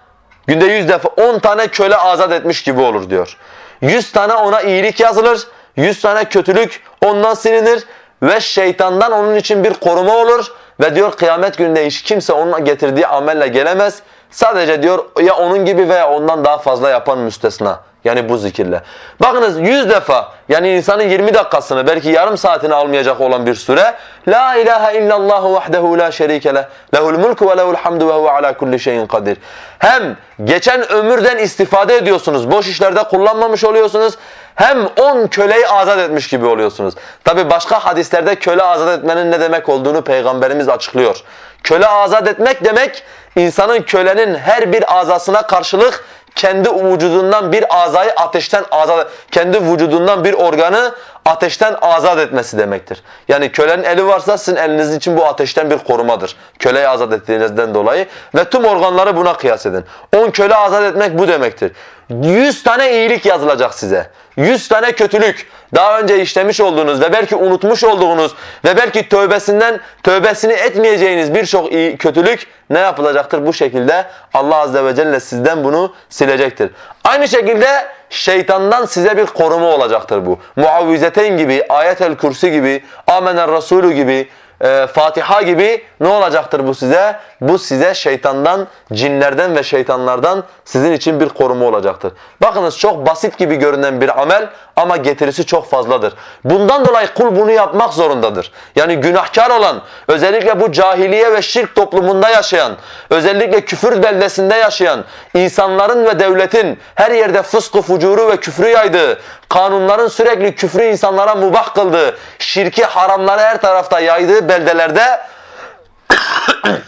günde yüz defa on tane köle azat etmiş gibi olur diyor. Yüz tane ona iyilik yazılır 100 tane kötülük ondan silinir ve şeytandan onun için bir koruma olur ve diyor kıyamet gününde hiç kimse onun getirdiği amelle gelemez. Sadece diyor ya onun gibi veya ondan daha fazla yapan müstesna. Yani bu zikirle. Bakınız 100 defa yani insanın 20 dakikasını belki yarım saatini almayacak olan bir süre La ilahe illallah vahdehu la şerike leh lehul mulku ve lehul hamdu ve huve ala kulli şeyin kadir. Hem geçen ömürden istifade ediyorsunuz. Boş işlerde kullanmamış oluyorsunuz. Hem 10 köleyi azat etmiş gibi oluyorsunuz. Tabi başka hadislerde köle azat etmenin ne demek olduğunu Peygamberimiz açıklıyor. Köle azat etmek demek insanın kölenin her bir azasına karşılık kendi vücudundan bir azayı ateşten azat kendi vücudundan bir organı ateşten azat etmesi demektir. Yani kölenin eli varsa sizin eliniz için bu ateşten bir korumadır. Köleyi azat ettiğinizden dolayı ve tüm organları buna kıyas edin. 10 köle azat etmek bu demektir. 100 tane iyilik yazılacak size. 100 tane kötülük daha önce işlemiş olduğunuz ve belki unutmuş olduğunuz ve belki tövbesinden tövbesini etmeyeceğiniz birçok kötülük ne yapılacaktır? Bu şekilde Allah azze ve celle sizden bunu silecektir. Aynı şekilde şeytandan size bir koruma olacaktır bu. Muavvizeteyn gibi, Ayet-el Kürsi gibi, Amener Resulü gibi, e, Fatiha gibi ne olacaktır bu size? Bu size şeytandan, cinlerden ve şeytanlardan sizin için bir koruma olacaktır. Bakınız çok basit gibi görünen bir amel ama getirisi çok fazladır. Bundan dolayı kul bunu yapmak zorundadır. Yani günahkar olan, özellikle bu cahiliye ve şirk toplumunda yaşayan, özellikle küfür beldesinde yaşayan, insanların ve devletin her yerde fıskı, fucuru ve küfrü yaydığı, kanunların sürekli küfrü insanlara mubah kıldığı, şirki, haramları her tarafta yaydığı beldelerde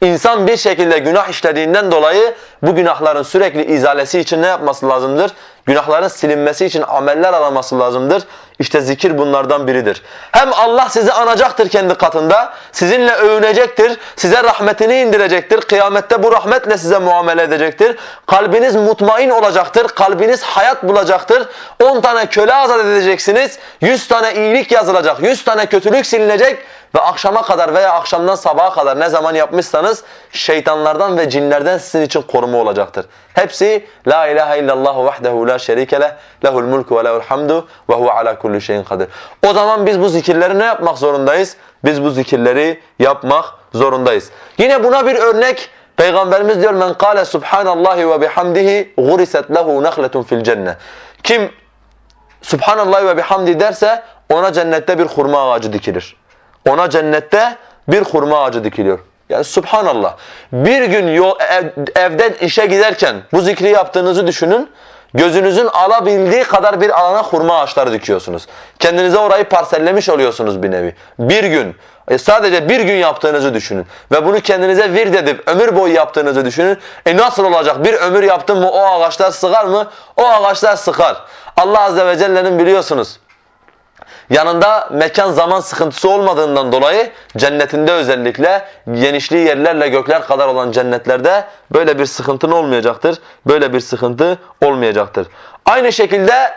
İnsan bir şekilde günah işlediğinden dolayı bu günahların sürekli izalesi için ne yapması lazımdır? Günahların silinmesi için ameller araması lazımdır. İşte zikir bunlardan biridir. Hem Allah sizi anacaktır kendi katında, sizinle övünecektir, size rahmetini indirecektir. Kıyamette bu rahmetle size muamele edecektir. Kalbiniz mutmain olacaktır, kalbiniz hayat bulacaktır. 10 tane köle azat edeceksiniz, 100 tane iyilik yazılacak, 100 tane kötülük silinecek ve akşama kadar veya akşamdan sabaha kadar ne zaman yapmışsanız şeytanlardan ve cinlerden sizin için koruma olacaktır. Hepsi la ilahe illallah vahdehu la şerike leh lehul mulku ve lehul hamdu ve huve ala kulli şeyin kadir. O zaman biz bu zikirleri ne yapmak zorundayız? Biz bu zikirleri yapmak zorundayız. Yine buna bir örnek Peygamberimiz diyor men kâle subhanallahi ve bihamdihi guriset lehu nahletun fil cennet. Kim subhanallahi ve bihamdi derse ona cennette bir hurma ağacı dikilir. Ona cennette bir hurma ağacı dikiliyor. Yani subhanallah. Bir gün yol, ev, evden işe giderken bu zikri yaptığınızı düşünün. Gözünüzün alabildiği kadar bir alana hurma ağaçları dikiyorsunuz. Kendinize orayı parsellemiş oluyorsunuz bir nevi. Bir gün, e sadece bir gün yaptığınızı düşünün. Ve bunu kendinize vird edip ömür boyu yaptığınızı düşünün. E nasıl olacak? Bir ömür yaptın mı o ağaçlar sıkar mı? O ağaçlar sıkar. Allah Azze ve Celle'nin biliyorsunuz Yanında mekan zaman sıkıntısı olmadığından dolayı cennetinde özellikle genişliği yerlerle gökler kadar olan cennetlerde böyle bir sıkıntın olmayacaktır. Böyle bir sıkıntı olmayacaktır. Aynı şekilde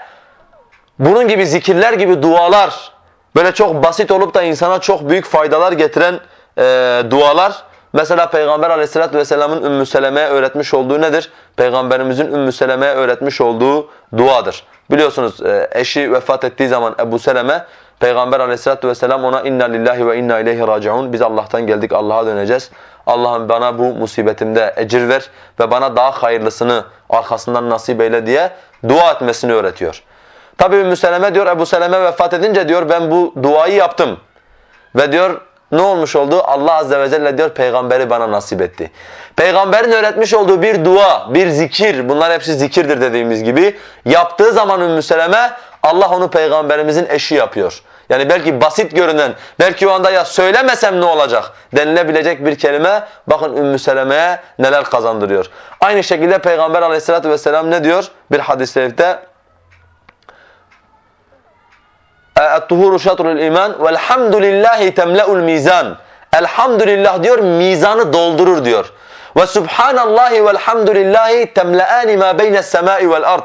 bunun gibi zikirler gibi dualar böyle çok basit olup da insana çok büyük faydalar getiren e, dualar Mesela Peygamber aleyhissalatü vesselamın Ümmü Seleme'ye öğretmiş olduğu nedir? Peygamberimizin Ümmü Seleme'ye öğretmiş olduğu duadır. Biliyorsunuz e, eşi vefat ettiği zaman Ebu Seleme Peygamber aleyhissalatü vesselam ona inna lillahi ve inna ileyhi raciun. Biz Allah'tan geldik Allah'a döneceğiz. Allah'ım bana bu musibetimde ecir ver ve bana daha hayırlısını arkasından nasip eyle diye dua etmesini öğretiyor. Tabi Ümmü Seleme diyor Ebu Seleme vefat edince diyor ben bu duayı yaptım. Ve diyor ne olmuş oldu? Allah azze ve celle diyor peygamberi bana nasip etti. Peygamberin öğretmiş olduğu bir dua, bir zikir, bunlar hepsi zikirdir dediğimiz gibi yaptığı zaman Ümmü Seleme Allah onu peygamberimizin eşi yapıyor. Yani belki basit görünen, belki o anda ya söylemesem ne olacak denilebilecek bir kelime bakın Ümmü Seleme'ye neler kazandırıyor. Aynı şekilde Peygamber aleyhissalatü vesselam ne diyor? Bir hadis-i الطهور شطر الإيمان والحمد لله تملأ الميزان. الحمد لله diyor ميزان doldurur diyor. وسبحان الله والحمد لله تملأان ما بين السماء والأرض.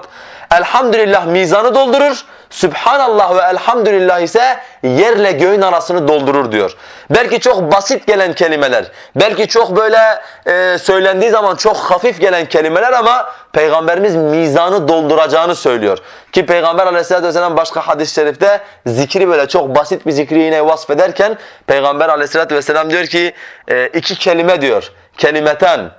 Elhamdülillah mizanı doldurur. Sübhanallah ve elhamdülillah ise yerle göğün arasını doldurur diyor. Belki çok basit gelen kelimeler, belki çok böyle e, söylendiği zaman çok hafif gelen kelimeler ama Peygamberimiz mizanı dolduracağını söylüyor. Ki Peygamber aleyhissalatü vesselam başka hadis-i şerifte zikri böyle çok basit bir zikri yine vasfederken Peygamber aleyhissalatü vesselam diyor ki e, iki kelime diyor. Kelimeten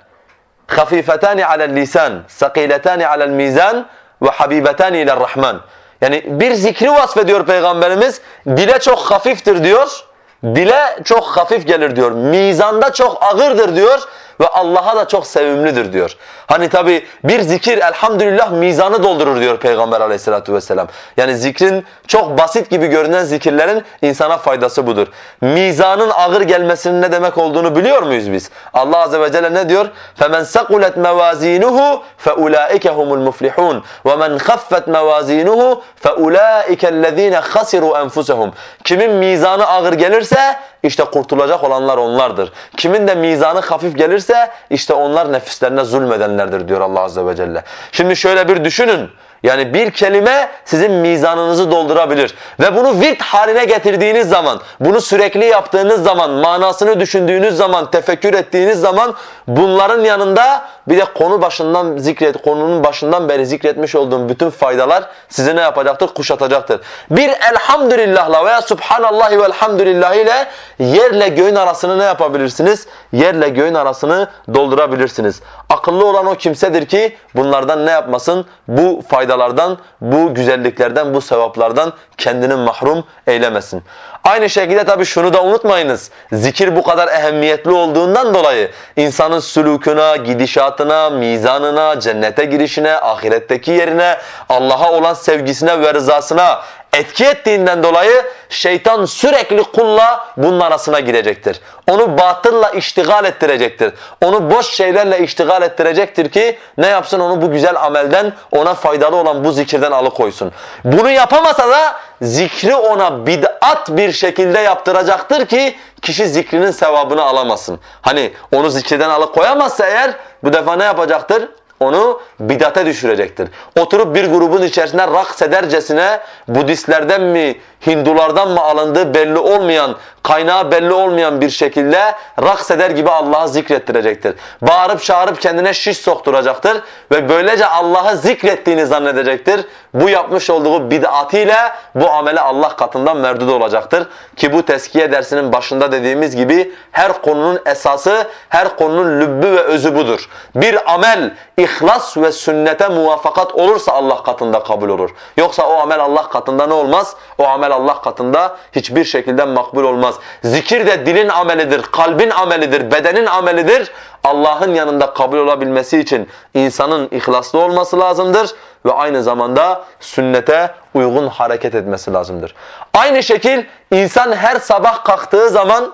hafifetani alel lisan, sakiletani alel mizan ve habibetani iler rahman. Yani bir zikri vasfediyor Peygamberimiz. Dile çok hafiftir diyor. Dile çok hafif gelir diyor. Mizanda çok ağırdır diyor ve Allah'a da çok sevimlidir diyor. Hani tabi bir zikir elhamdülillah mizanı doldurur diyor Peygamber aleyhissalatu vesselam. Yani zikrin çok basit gibi görünen zikirlerin insana faydası budur. Mizanın ağır gelmesinin ne demek olduğunu biliyor muyuz biz? Allah azze ve celle ne diyor? فَمَنْ سَقُلَتْ مَوَازِينُهُ فَاُولَٰئِكَ هُمُ الْمُفْلِحُونَ وَمَنْ خَفَّتْ مَوَازِينُهُ فَاُولَٰئِكَ الَّذ۪ينَ خَسِرُوا أَنفُسَهُمْ Kimin mizanı ağır gelirse işte kurtulacak olanlar onlardır. Kimin de mizanı hafif gelirse işte onlar nefislerine zulmedenlerdir diyor Allah azze ve celle. Şimdi şöyle bir düşünün. Yani bir kelime sizin mizanınızı doldurabilir. Ve bunu virt haline getirdiğiniz zaman, bunu sürekli yaptığınız zaman, manasını düşündüğünüz zaman, tefekkür ettiğiniz zaman bunların yanında bir de konu başından zikret, konunun başından beri zikretmiş olduğum bütün faydalar sizi ne yapacaktır? Kuşatacaktır. Bir elhamdülillahla veya subhanallahi ve elhamdülillah ile yerle göğün arasını ne yapabilirsiniz? Yerle göğün arasını doldurabilirsiniz. Akıllı olan o kimsedir ki bunlardan ne yapmasın? Bu faydalardan, bu güzelliklerden, bu sevaplardan kendini mahrum eylemesin. Aynı şekilde tabii şunu da unutmayınız. Zikir bu kadar ehemmiyetli olduğundan dolayı insanın sülüküne, gidişatına, mizanına, cennete girişine, ahiretteki yerine, Allah'a olan sevgisine ve rızasına etki ettiğinden dolayı şeytan sürekli kulla bunun arasına girecektir. Onu batılla iştigal ettirecektir. Onu boş şeylerle iştigal ettirecektir ki ne yapsın onu bu güzel amelden ona faydalı olan bu zikirden alıkoysun. Bunu yapamasa da zikri ona bid'at bir şekilde yaptıracaktır ki kişi zikrinin sevabını alamasın. Hani onu zikirden alıkoyamazsa eğer bu defa ne yapacaktır? Onu bidate düşürecektir. Oturup bir grubun içerisinde raks edercesine Budistlerden mi, Hindulardan mı alındığı belli olmayan, kaynağı belli olmayan bir şekilde raks eder gibi Allah'ı zikrettirecektir. Bağırıp çağırıp kendine şiş sokturacaktır ve böylece Allah'ı zikrettiğini zannedecektir. Bu yapmış olduğu bid'atiyle bu amele Allah katından merdud olacaktır. Ki bu teskiye dersinin başında dediğimiz gibi her konunun esası, her konunun lübbü ve özü budur. Bir amel ihlas ve sünnete muvaffakat olursa Allah katında kabul olur. Yoksa o amel Allah katında ne olmaz? O amel Allah katında hiçbir şekilde makbul olmaz. Zikir de dilin amelidir, kalbin amelidir, bedenin amelidir. Allah'ın yanında kabul olabilmesi için insanın ihlaslı olması lazımdır ve aynı zamanda sünnete uygun hareket etmesi lazımdır. Aynı şekil insan her sabah kalktığı zaman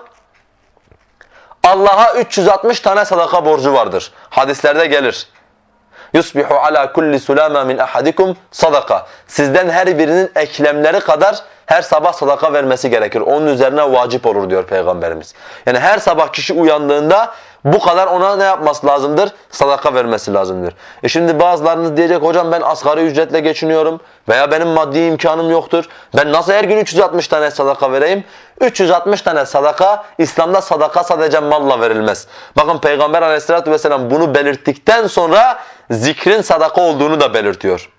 Allah'a 360 tane sadaka borcu vardır. Hadislerde gelir. Yusbihu ala kulli sulama min ahadikum sadaka. Sizden her birinin eklemleri kadar her sabah sadaka vermesi gerekir. Onun üzerine vacip olur diyor Peygamberimiz. Yani her sabah kişi uyandığında bu kadar ona ne yapması lazımdır? Sadaka vermesi lazımdır. E şimdi bazılarınız diyecek hocam ben asgari ücretle geçiniyorum veya benim maddi imkanım yoktur. Ben nasıl her gün 360 tane sadaka vereyim? 360 tane sadaka, İslam'da sadaka sadece malla verilmez. Bakın Peygamber aleyhissalatü vesselam bunu belirttikten sonra zikrin sadaka olduğunu da belirtiyor.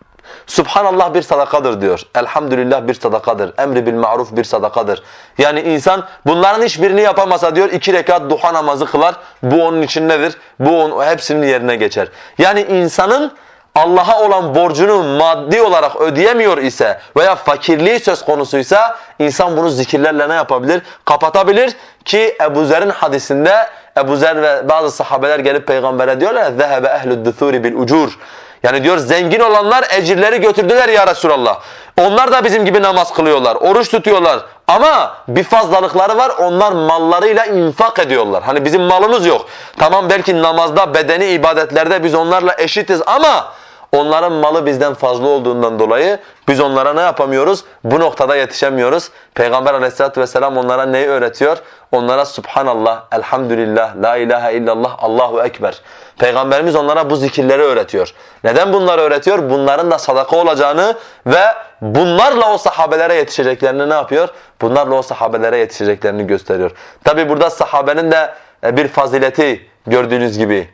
Subhanallah bir sadakadır diyor. Elhamdülillah bir sadakadır. Emri bil maruf bir sadakadır. Yani insan bunların hiçbirini yapamasa diyor iki rekat duha namazı kılar. Bu onun için nedir? Bu onun, hepsinin yerine geçer. Yani insanın Allah'a olan borcunu maddi olarak ödeyemiyor ise veya fakirliği söz konusuysa insan bunu zikirlerle ne yapabilir? Kapatabilir ki Ebu Zer'in hadisinde Ebu Zer ve bazı sahabeler gelip peygambere diyorlar "Zehebe ehlu'd-dusuri bil ucur." Yani diyor zengin olanlar ecirleri götürdüler ya Resulallah. Onlar da bizim gibi namaz kılıyorlar, oruç tutuyorlar ama bir fazlalıkları var onlar mallarıyla infak ediyorlar. Hani bizim malımız yok. Tamam belki namazda, bedeni ibadetlerde biz onlarla eşitiz ama onların malı bizden fazla olduğundan dolayı biz onlara ne yapamıyoruz? Bu noktada yetişemiyoruz. Peygamber aleyhissalatü vesselam onlara neyi öğretiyor? Onlara subhanallah, elhamdülillah, la ilahe illallah, Allahu ekber. Peygamberimiz onlara bu zikirleri öğretiyor. Neden bunları öğretiyor? Bunların da sadaka olacağını ve bunlarla o sahabelere yetişeceklerini ne yapıyor? Bunlarla o sahabelere yetişeceklerini gösteriyor. Tabi burada sahabenin de e, bir fazileti gördüğünüz gibi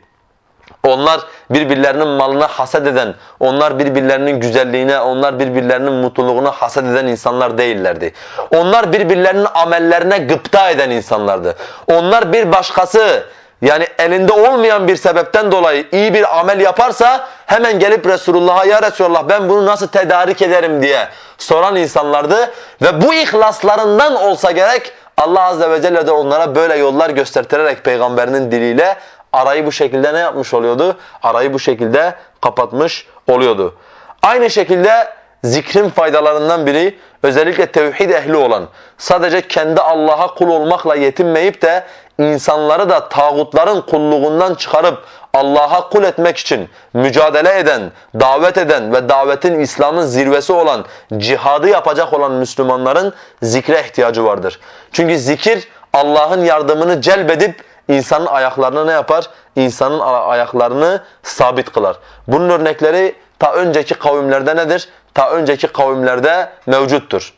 onlar birbirlerinin malına haset eden, onlar birbirlerinin güzelliğine, onlar birbirlerinin mutluluğuna haset eden insanlar değillerdi. Onlar birbirlerinin amellerine gıpta eden insanlardı. Onlar bir başkası yani elinde olmayan bir sebepten dolayı iyi bir amel yaparsa hemen gelip Resulullah'a ya Resulullah ben bunu nasıl tedarik ederim diye soran insanlardı. Ve bu ihlaslarından olsa gerek Allah Azze ve Celle de onlara böyle yollar gösterterek peygamberinin diliyle arayı bu şekilde ne yapmış oluyordu? Arayı bu şekilde kapatmış oluyordu. Aynı şekilde zikrin faydalarından biri özellikle tevhid ehli olan sadece kendi Allah'a kul olmakla yetinmeyip de insanları da tağutların kulluğundan çıkarıp Allah'a kul etmek için mücadele eden, davet eden ve davetin İslam'ın zirvesi olan cihadı yapacak olan Müslümanların zikre ihtiyacı vardır. Çünkü zikir Allah'ın yardımını celbedip insanın ayaklarını ne yapar? İnsanın ayaklarını sabit kılar. Bunun örnekleri ta önceki kavimlerde nedir? Ta önceki kavimlerde mevcuttur.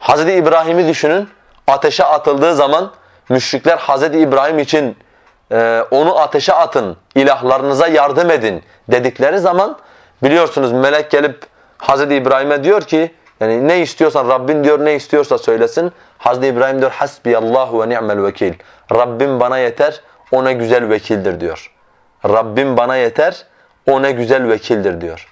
Hz. İbrahim'i düşünün. Ateşe atıldığı zaman müşrikler Hz. İbrahim için e, onu ateşe atın, ilahlarınıza yardım edin dedikleri zaman biliyorsunuz melek gelip Hz. İbrahim'e diyor ki yani ne istiyorsan Rabbin diyor ne istiyorsa söylesin. Hz. İbrahim diyor hasbiyallahu ve ni'mel vekil. Rabbim bana yeter, o ne güzel vekildir diyor. Rabbim bana yeter, o ne güzel vekildir diyor.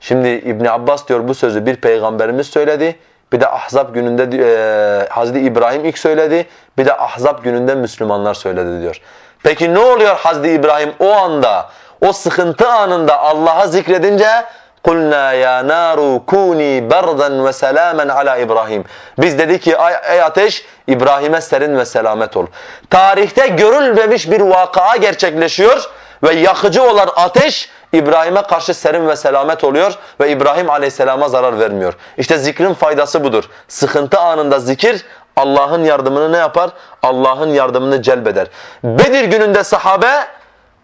Şimdi İbn Abbas diyor bu sözü bir peygamberimiz söyledi. Bir de Ahzab gününde e, Hazreti İbrahim ilk söyledi. Bir de Ahzab gününde Müslümanlar söyledi diyor. Peki ne oluyor Hazreti İbrahim o anda, o sıkıntı anında Allah'a zikredince قُلْنَا يَا نَارُ كُونِي بَرْدًا وَسَلَامًا عَلَى İbrahim. Biz dedi ki ey ateş İbrahim'e serin ve selamet ol. Tarihte görülmemiş bir vakıa gerçekleşiyor ve yakıcı olan ateş İbrahim'e karşı serin ve selamet oluyor ve İbrahim aleyhisselama zarar vermiyor. İşte zikrin faydası budur. Sıkıntı anında zikir Allah'ın yardımını ne yapar? Allah'ın yardımını celbeder. Bedir gününde sahabe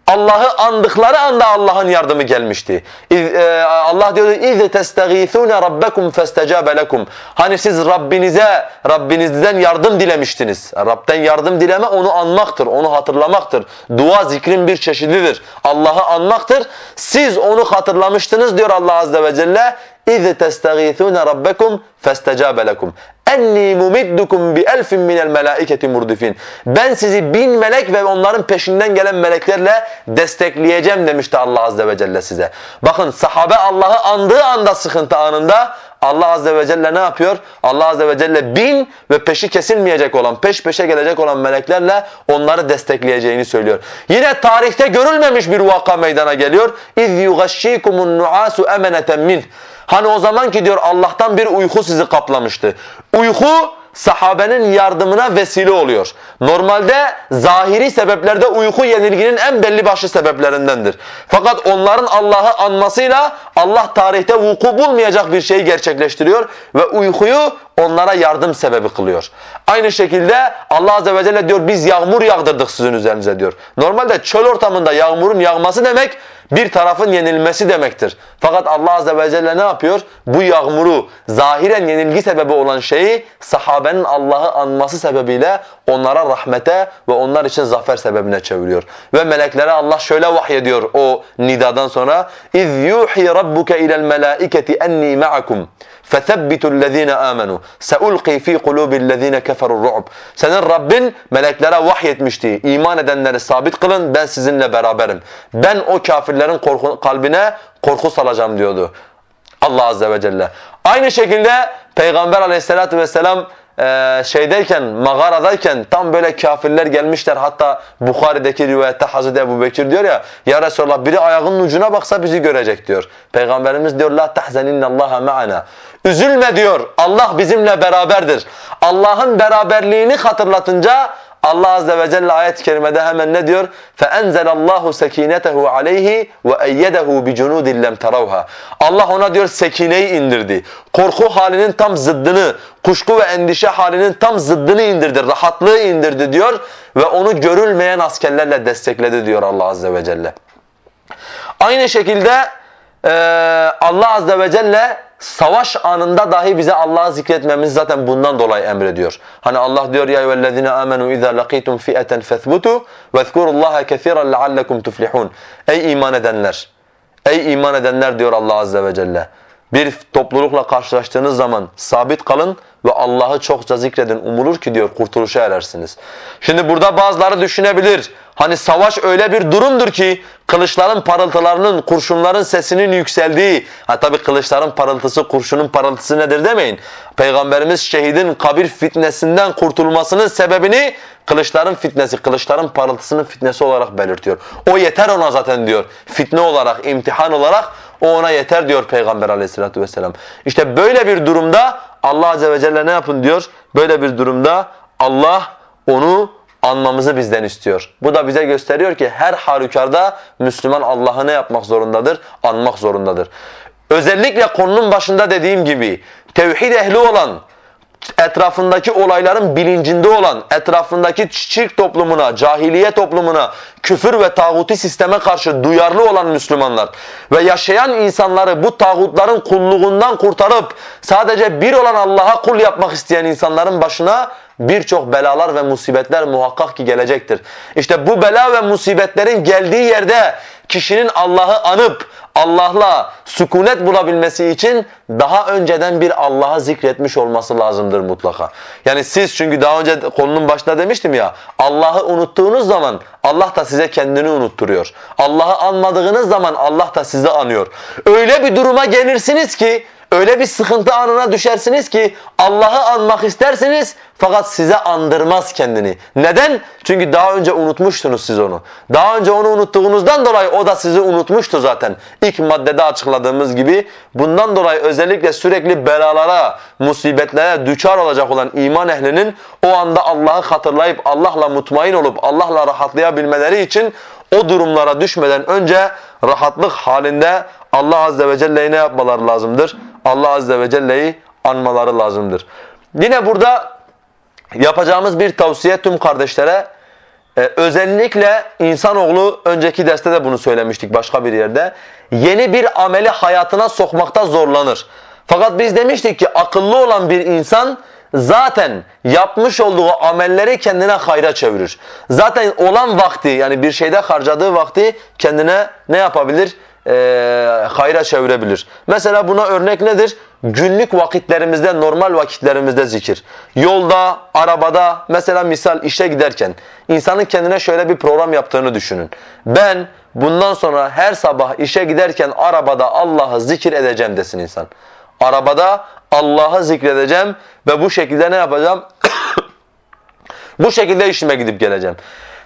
Allah'ı andıkları anda Allah'ın yardımı gelmişti. E, Allah diyor iz testagithuna rabbakum festacabe lekum. Hani siz Rabbinize, Rabbinizden yardım dilemiştiniz. Rab'den yardım dileme onu anmaktır, onu hatırlamaktır. Dua zikrin bir çeşididir. Allah'ı anmaktır. Siz onu hatırlamıştınız diyor Allah azze ve celle. اِذْ تَسْتَغِيثُونَ رَبَّكُمْ فَاسْتَجَابَ لَكُمْ enni mumiddukum bi elfin minel melaiketi murdifin. Ben sizi bin melek ve onların peşinden gelen meleklerle destekleyeceğim demişti Allah azze ve celle size. Bakın sahabe Allah'ı andığı anda sıkıntı anında Allah azze ve celle ne yapıyor? Allah azze ve celle bin ve peşi kesilmeyecek olan, peş peşe gelecek olan meleklerle onları destekleyeceğini söylüyor. Yine tarihte görülmemiş bir vaka meydana geliyor. اِذْ يُغَشِّيكُمُ النُّعَاسُ اَمَنَةً مِنْهِ Hani o zaman ki diyor Allah'tan bir uyku sizi kaplamıştı. Uyku sahabenin yardımına vesile oluyor. Normalde zahiri sebeplerde uyku yenilginin en belli başlı sebeplerindendir. Fakat onların Allah'ı anmasıyla Allah tarihte vuku bulmayacak bir şeyi gerçekleştiriyor ve uykuyu onlara yardım sebebi kılıyor. Aynı şekilde Allah Azze ve Celle diyor biz yağmur yağdırdık sizin üzerinize diyor. Normalde çöl ortamında yağmurun yağması demek bir tarafın yenilmesi demektir. Fakat Allah Azze ve Celle ne yapıyor? Bu yağmuru zahiren yenilgi sebebi olan şeyi sahabenin Allah'ı anması sebebiyle onlara rahmete ve onlar için zafer sebebine çeviriyor. Ve meleklere Allah şöyle vahyediyor o nidadan sonra اِذْ يُوحِي رَبُّكَ اِلَى الْمَلَائِكَةِ اَنِّي مَعَكُمْ فَثَبِّتُوا الَّذ۪ينَ آمَنُوا سَأُلْقِي ف۪ي قُلُوبِ الَّذ۪ينَ كَفَرُوا الرُّعُبِ Senin Rabbin meleklere vahyetmişti. İman edenleri sabit kılın ben sizinle beraberim. Ben o kafirlerin korku, kalbine korku salacağım diyordu. Allah Azze ve Celle. Aynı şekilde Peygamber aleyhissalatu vesselam e, şeydeyken, mağaradayken tam böyle kafirler gelmişler. Hatta Bukhari'deki rivayette Hazreti Ebu Bekir diyor ya, Ya Resulallah biri ayağının ucuna baksa bizi görecek diyor. Peygamberimiz diyor, La tahzeninnallaha ma'ana. Üzülme diyor, Allah bizimle beraberdir. Allah'ın beraberliğini hatırlatınca Allah azze ve celle ayet-i kerimede hemen ne diyor? فَاَنْزَلَ اللّٰهُ سَك۪ينَتَهُ عَلَيْهِ وَاَيَّدَهُ بِجُنُودٍ لَمْ تَرَوْهَا Allah ona diyor sekineyi indirdi. Korku halinin tam zıddını, kuşku ve endişe halinin tam zıddını indirdi, rahatlığı indirdi diyor ve onu görülmeyen askerlerle destekledi diyor Allah azze ve celle. Aynı şekilde Allah azze ve celle savaş anında dahi bize Allah'ı zikretmemiz zaten bundan dolayı emrediyor. Hani Allah diyor ya eyyühellezine amenu iza laqitum fi'eten fethbutu vezkurullaha kesiran leallekum tuflihun. Ey iman edenler. Ey iman edenler diyor Allah azze ve celle. Bir toplulukla karşılaştığınız zaman sabit kalın ve Allah'ı çokça zikredin umulur ki diyor kurtuluşa erersiniz. Şimdi burada bazıları düşünebilir. Hani savaş öyle bir durumdur ki kılıçların parıltılarının, kurşunların sesinin yükseldiği. Ha tabi kılıçların parıltısı, kurşunun parıltısı nedir demeyin. Peygamberimiz şehidin kabir fitnesinden kurtulmasının sebebini kılıçların fitnesi, kılıçların parıltısının fitnesi olarak belirtiyor. O yeter ona zaten diyor. Fitne olarak, imtihan olarak o ona yeter diyor Peygamber aleyhissalatu vesselam. İşte böyle bir durumda Allah azze ve celle ne yapın diyor? Böyle bir durumda Allah onu anmamızı bizden istiyor. Bu da bize gösteriyor ki her halükarda Müslüman Allah'ı ne yapmak zorundadır? Anmak zorundadır. Özellikle konunun başında dediğim gibi tevhid ehli olan, etrafındaki olayların bilincinde olan, etrafındaki şirk toplumuna, cahiliye toplumuna, küfür ve tağuti sisteme karşı duyarlı olan Müslümanlar ve yaşayan insanları bu tağutların kulluğundan kurtarıp sadece bir olan Allah'a kul yapmak isteyen insanların başına birçok belalar ve musibetler muhakkak ki gelecektir. İşte bu bela ve musibetlerin geldiği yerde kişinin Allah'ı anıp Allah'la sükunet bulabilmesi için daha önceden bir Allah'a zikretmiş olması lazımdır mutlaka. Yani siz çünkü daha önce konunun başında demiştim ya Allah'ı unuttuğunuz zaman Allah da size kendini unutturuyor. Allah'ı anmadığınız zaman Allah da sizi anıyor. Öyle bir duruma gelirsiniz ki öyle bir sıkıntı anına düşersiniz ki Allah'ı anmak istersiniz fakat size andırmaz kendini. Neden? Çünkü daha önce unutmuştunuz siz onu. Daha önce onu unuttuğunuzdan dolayı o da sizi unutmuştu zaten. İlk maddede açıkladığımız gibi bundan dolayı özellikle sürekli belalara, musibetlere düçar olacak olan iman ehlinin o anda Allah'ı hatırlayıp Allah'la mutmain olup Allah'la rahatlayabilmeleri için o durumlara düşmeden önce rahatlık halinde Allah Azze ve Celle'yi ne yapmaları lazımdır? Allah Azze ve Celle'yi anmaları lazımdır. Yine burada yapacağımız bir tavsiye tüm kardeşlere ee, özellikle insanoğlu önceki derste de bunu söylemiştik başka bir yerde. Yeni bir ameli hayatına sokmakta zorlanır. Fakat biz demiştik ki akıllı olan bir insan zaten yapmış olduğu amelleri kendine hayra çevirir. Zaten olan vakti yani bir şeyde harcadığı vakti kendine ne yapabilir? Ee, hayra çevirebilir. Mesela buna örnek nedir? Günlük vakitlerimizde, normal vakitlerimizde zikir. Yolda, arabada, mesela misal işe giderken insanın kendine şöyle bir program yaptığını düşünün. Ben bundan sonra her sabah işe giderken arabada Allah'ı zikir edeceğim desin insan. Arabada Allah'ı zikredeceğim ve bu şekilde ne yapacağım? bu şekilde işime gidip geleceğim.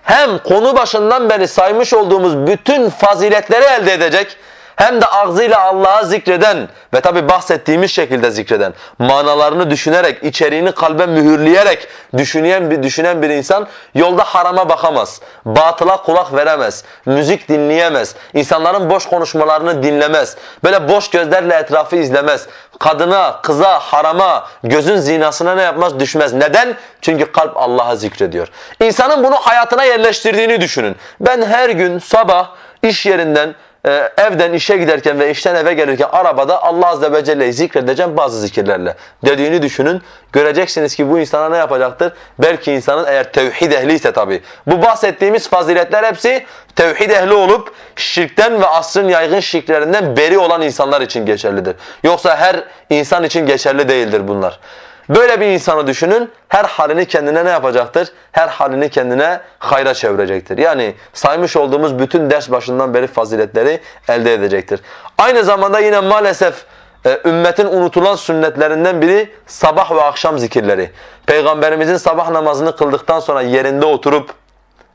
Hem konu başından beri saymış olduğumuz bütün faziletleri elde edecek hem de ağzıyla Allah'ı zikreden ve tabi bahsettiğimiz şekilde zikreden, manalarını düşünerek, içeriğini kalbe mühürleyerek düşünen bir, düşünen bir insan yolda harama bakamaz, batıla kulak veremez, müzik dinleyemez, insanların boş konuşmalarını dinlemez, böyle boş gözlerle etrafı izlemez, kadına, kıza, harama, gözün zinasına ne yapmaz? Düşmez. Neden? Çünkü kalp Allah'a zikrediyor. İnsanın bunu hayatına yerleştirdiğini düşünün. Ben her gün sabah iş yerinden e, evden işe giderken ve işten eve gelirken arabada Allah Azze ve Celle'yi zikredeceğim bazı zikirlerle dediğini düşünün. Göreceksiniz ki bu insana ne yapacaktır? Belki insanın eğer tevhid ehliyse tabi. Bu bahsettiğimiz faziletler hepsi tevhid ehli olup şirkten ve asrın yaygın şirklerinden beri olan insanlar için geçerlidir. Yoksa her insan için geçerli değildir bunlar. Böyle bir insanı düşünün, her halini kendine ne yapacaktır? Her halini kendine hayra çevirecektir. Yani saymış olduğumuz bütün ders başından beri faziletleri elde edecektir. Aynı zamanda yine maalesef e, ümmetin unutulan sünnetlerinden biri sabah ve akşam zikirleri. Peygamberimizin sabah namazını kıldıktan sonra yerinde oturup,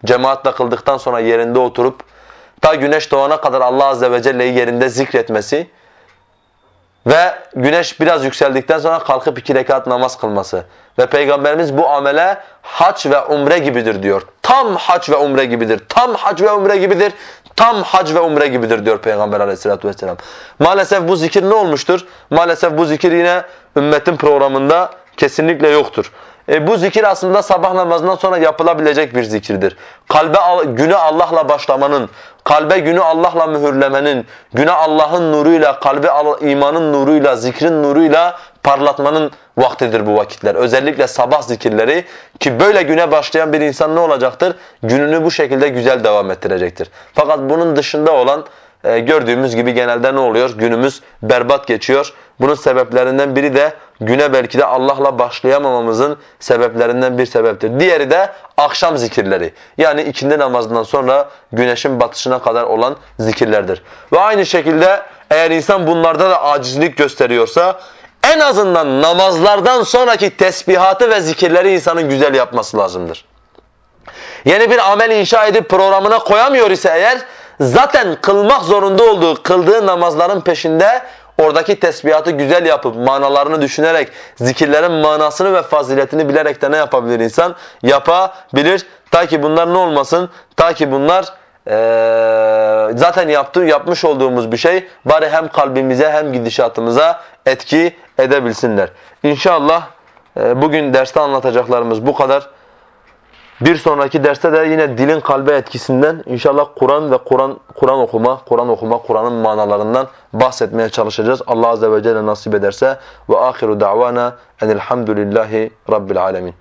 cemaatle kıldıktan sonra yerinde oturup, ta güneş doğana kadar Allah Azze ve Celle'yi yerinde zikretmesi, ve güneş biraz yükseldikten sonra kalkıp iki rekat namaz kılması. Ve Peygamberimiz bu amele hac ve umre gibidir diyor. Tam hac ve umre gibidir. Tam hac ve umre gibidir. Tam hac ve umre gibidir diyor Peygamber aleyhissalatu vesselam. Maalesef bu zikir ne olmuştur? Maalesef bu zikir yine ümmetin programında kesinlikle yoktur. E, bu zikir aslında sabah namazından sonra yapılabilecek bir zikirdir. Kalbe günü Allah'la başlamanın, kalbe günü Allah'la mühürlemenin, güne Allah'ın nuruyla, kalbe imanın nuruyla, zikrin nuruyla parlatmanın vaktidir bu vakitler. Özellikle sabah zikirleri ki böyle güne başlayan bir insan ne olacaktır? Gününü bu şekilde güzel devam ettirecektir. Fakat bunun dışında olan e, gördüğümüz gibi genelde ne oluyor? Günümüz berbat geçiyor. Bunun sebeplerinden biri de güne belki de Allah'la başlayamamamızın sebeplerinden bir sebeptir. Diğeri de akşam zikirleri. Yani ikindi namazından sonra güneşin batışına kadar olan zikirlerdir. Ve aynı şekilde eğer insan bunlarda da acizlik gösteriyorsa en azından namazlardan sonraki tesbihatı ve zikirleri insanın güzel yapması lazımdır. Yeni bir amel inşa edip programına koyamıyor ise eğer zaten kılmak zorunda olduğu kıldığı namazların peşinde oradaki tesbihatı güzel yapıp manalarını düşünerek zikirlerin manasını ve faziletini bilerek de ne yapabilir insan? Yapabilir. Ta ki bunlar ne olmasın? Ta ki bunlar ee, zaten yaptığı, yapmış olduğumuz bir şey bari hem kalbimize hem gidişatımıza etki edebilsinler. İnşallah e, bugün derste anlatacaklarımız bu kadar. Bir sonraki derste de yine dilin kalbe etkisinden inşallah Kur'an ve Kur'an Kur'an okuma, Kur'an okuma, Kur'an'ın manalarından bahsetmeye çalışacağız. Allah azze ve celle nasip ederse ve ahiru da'vana enelhamdülillahi rabbil alamin.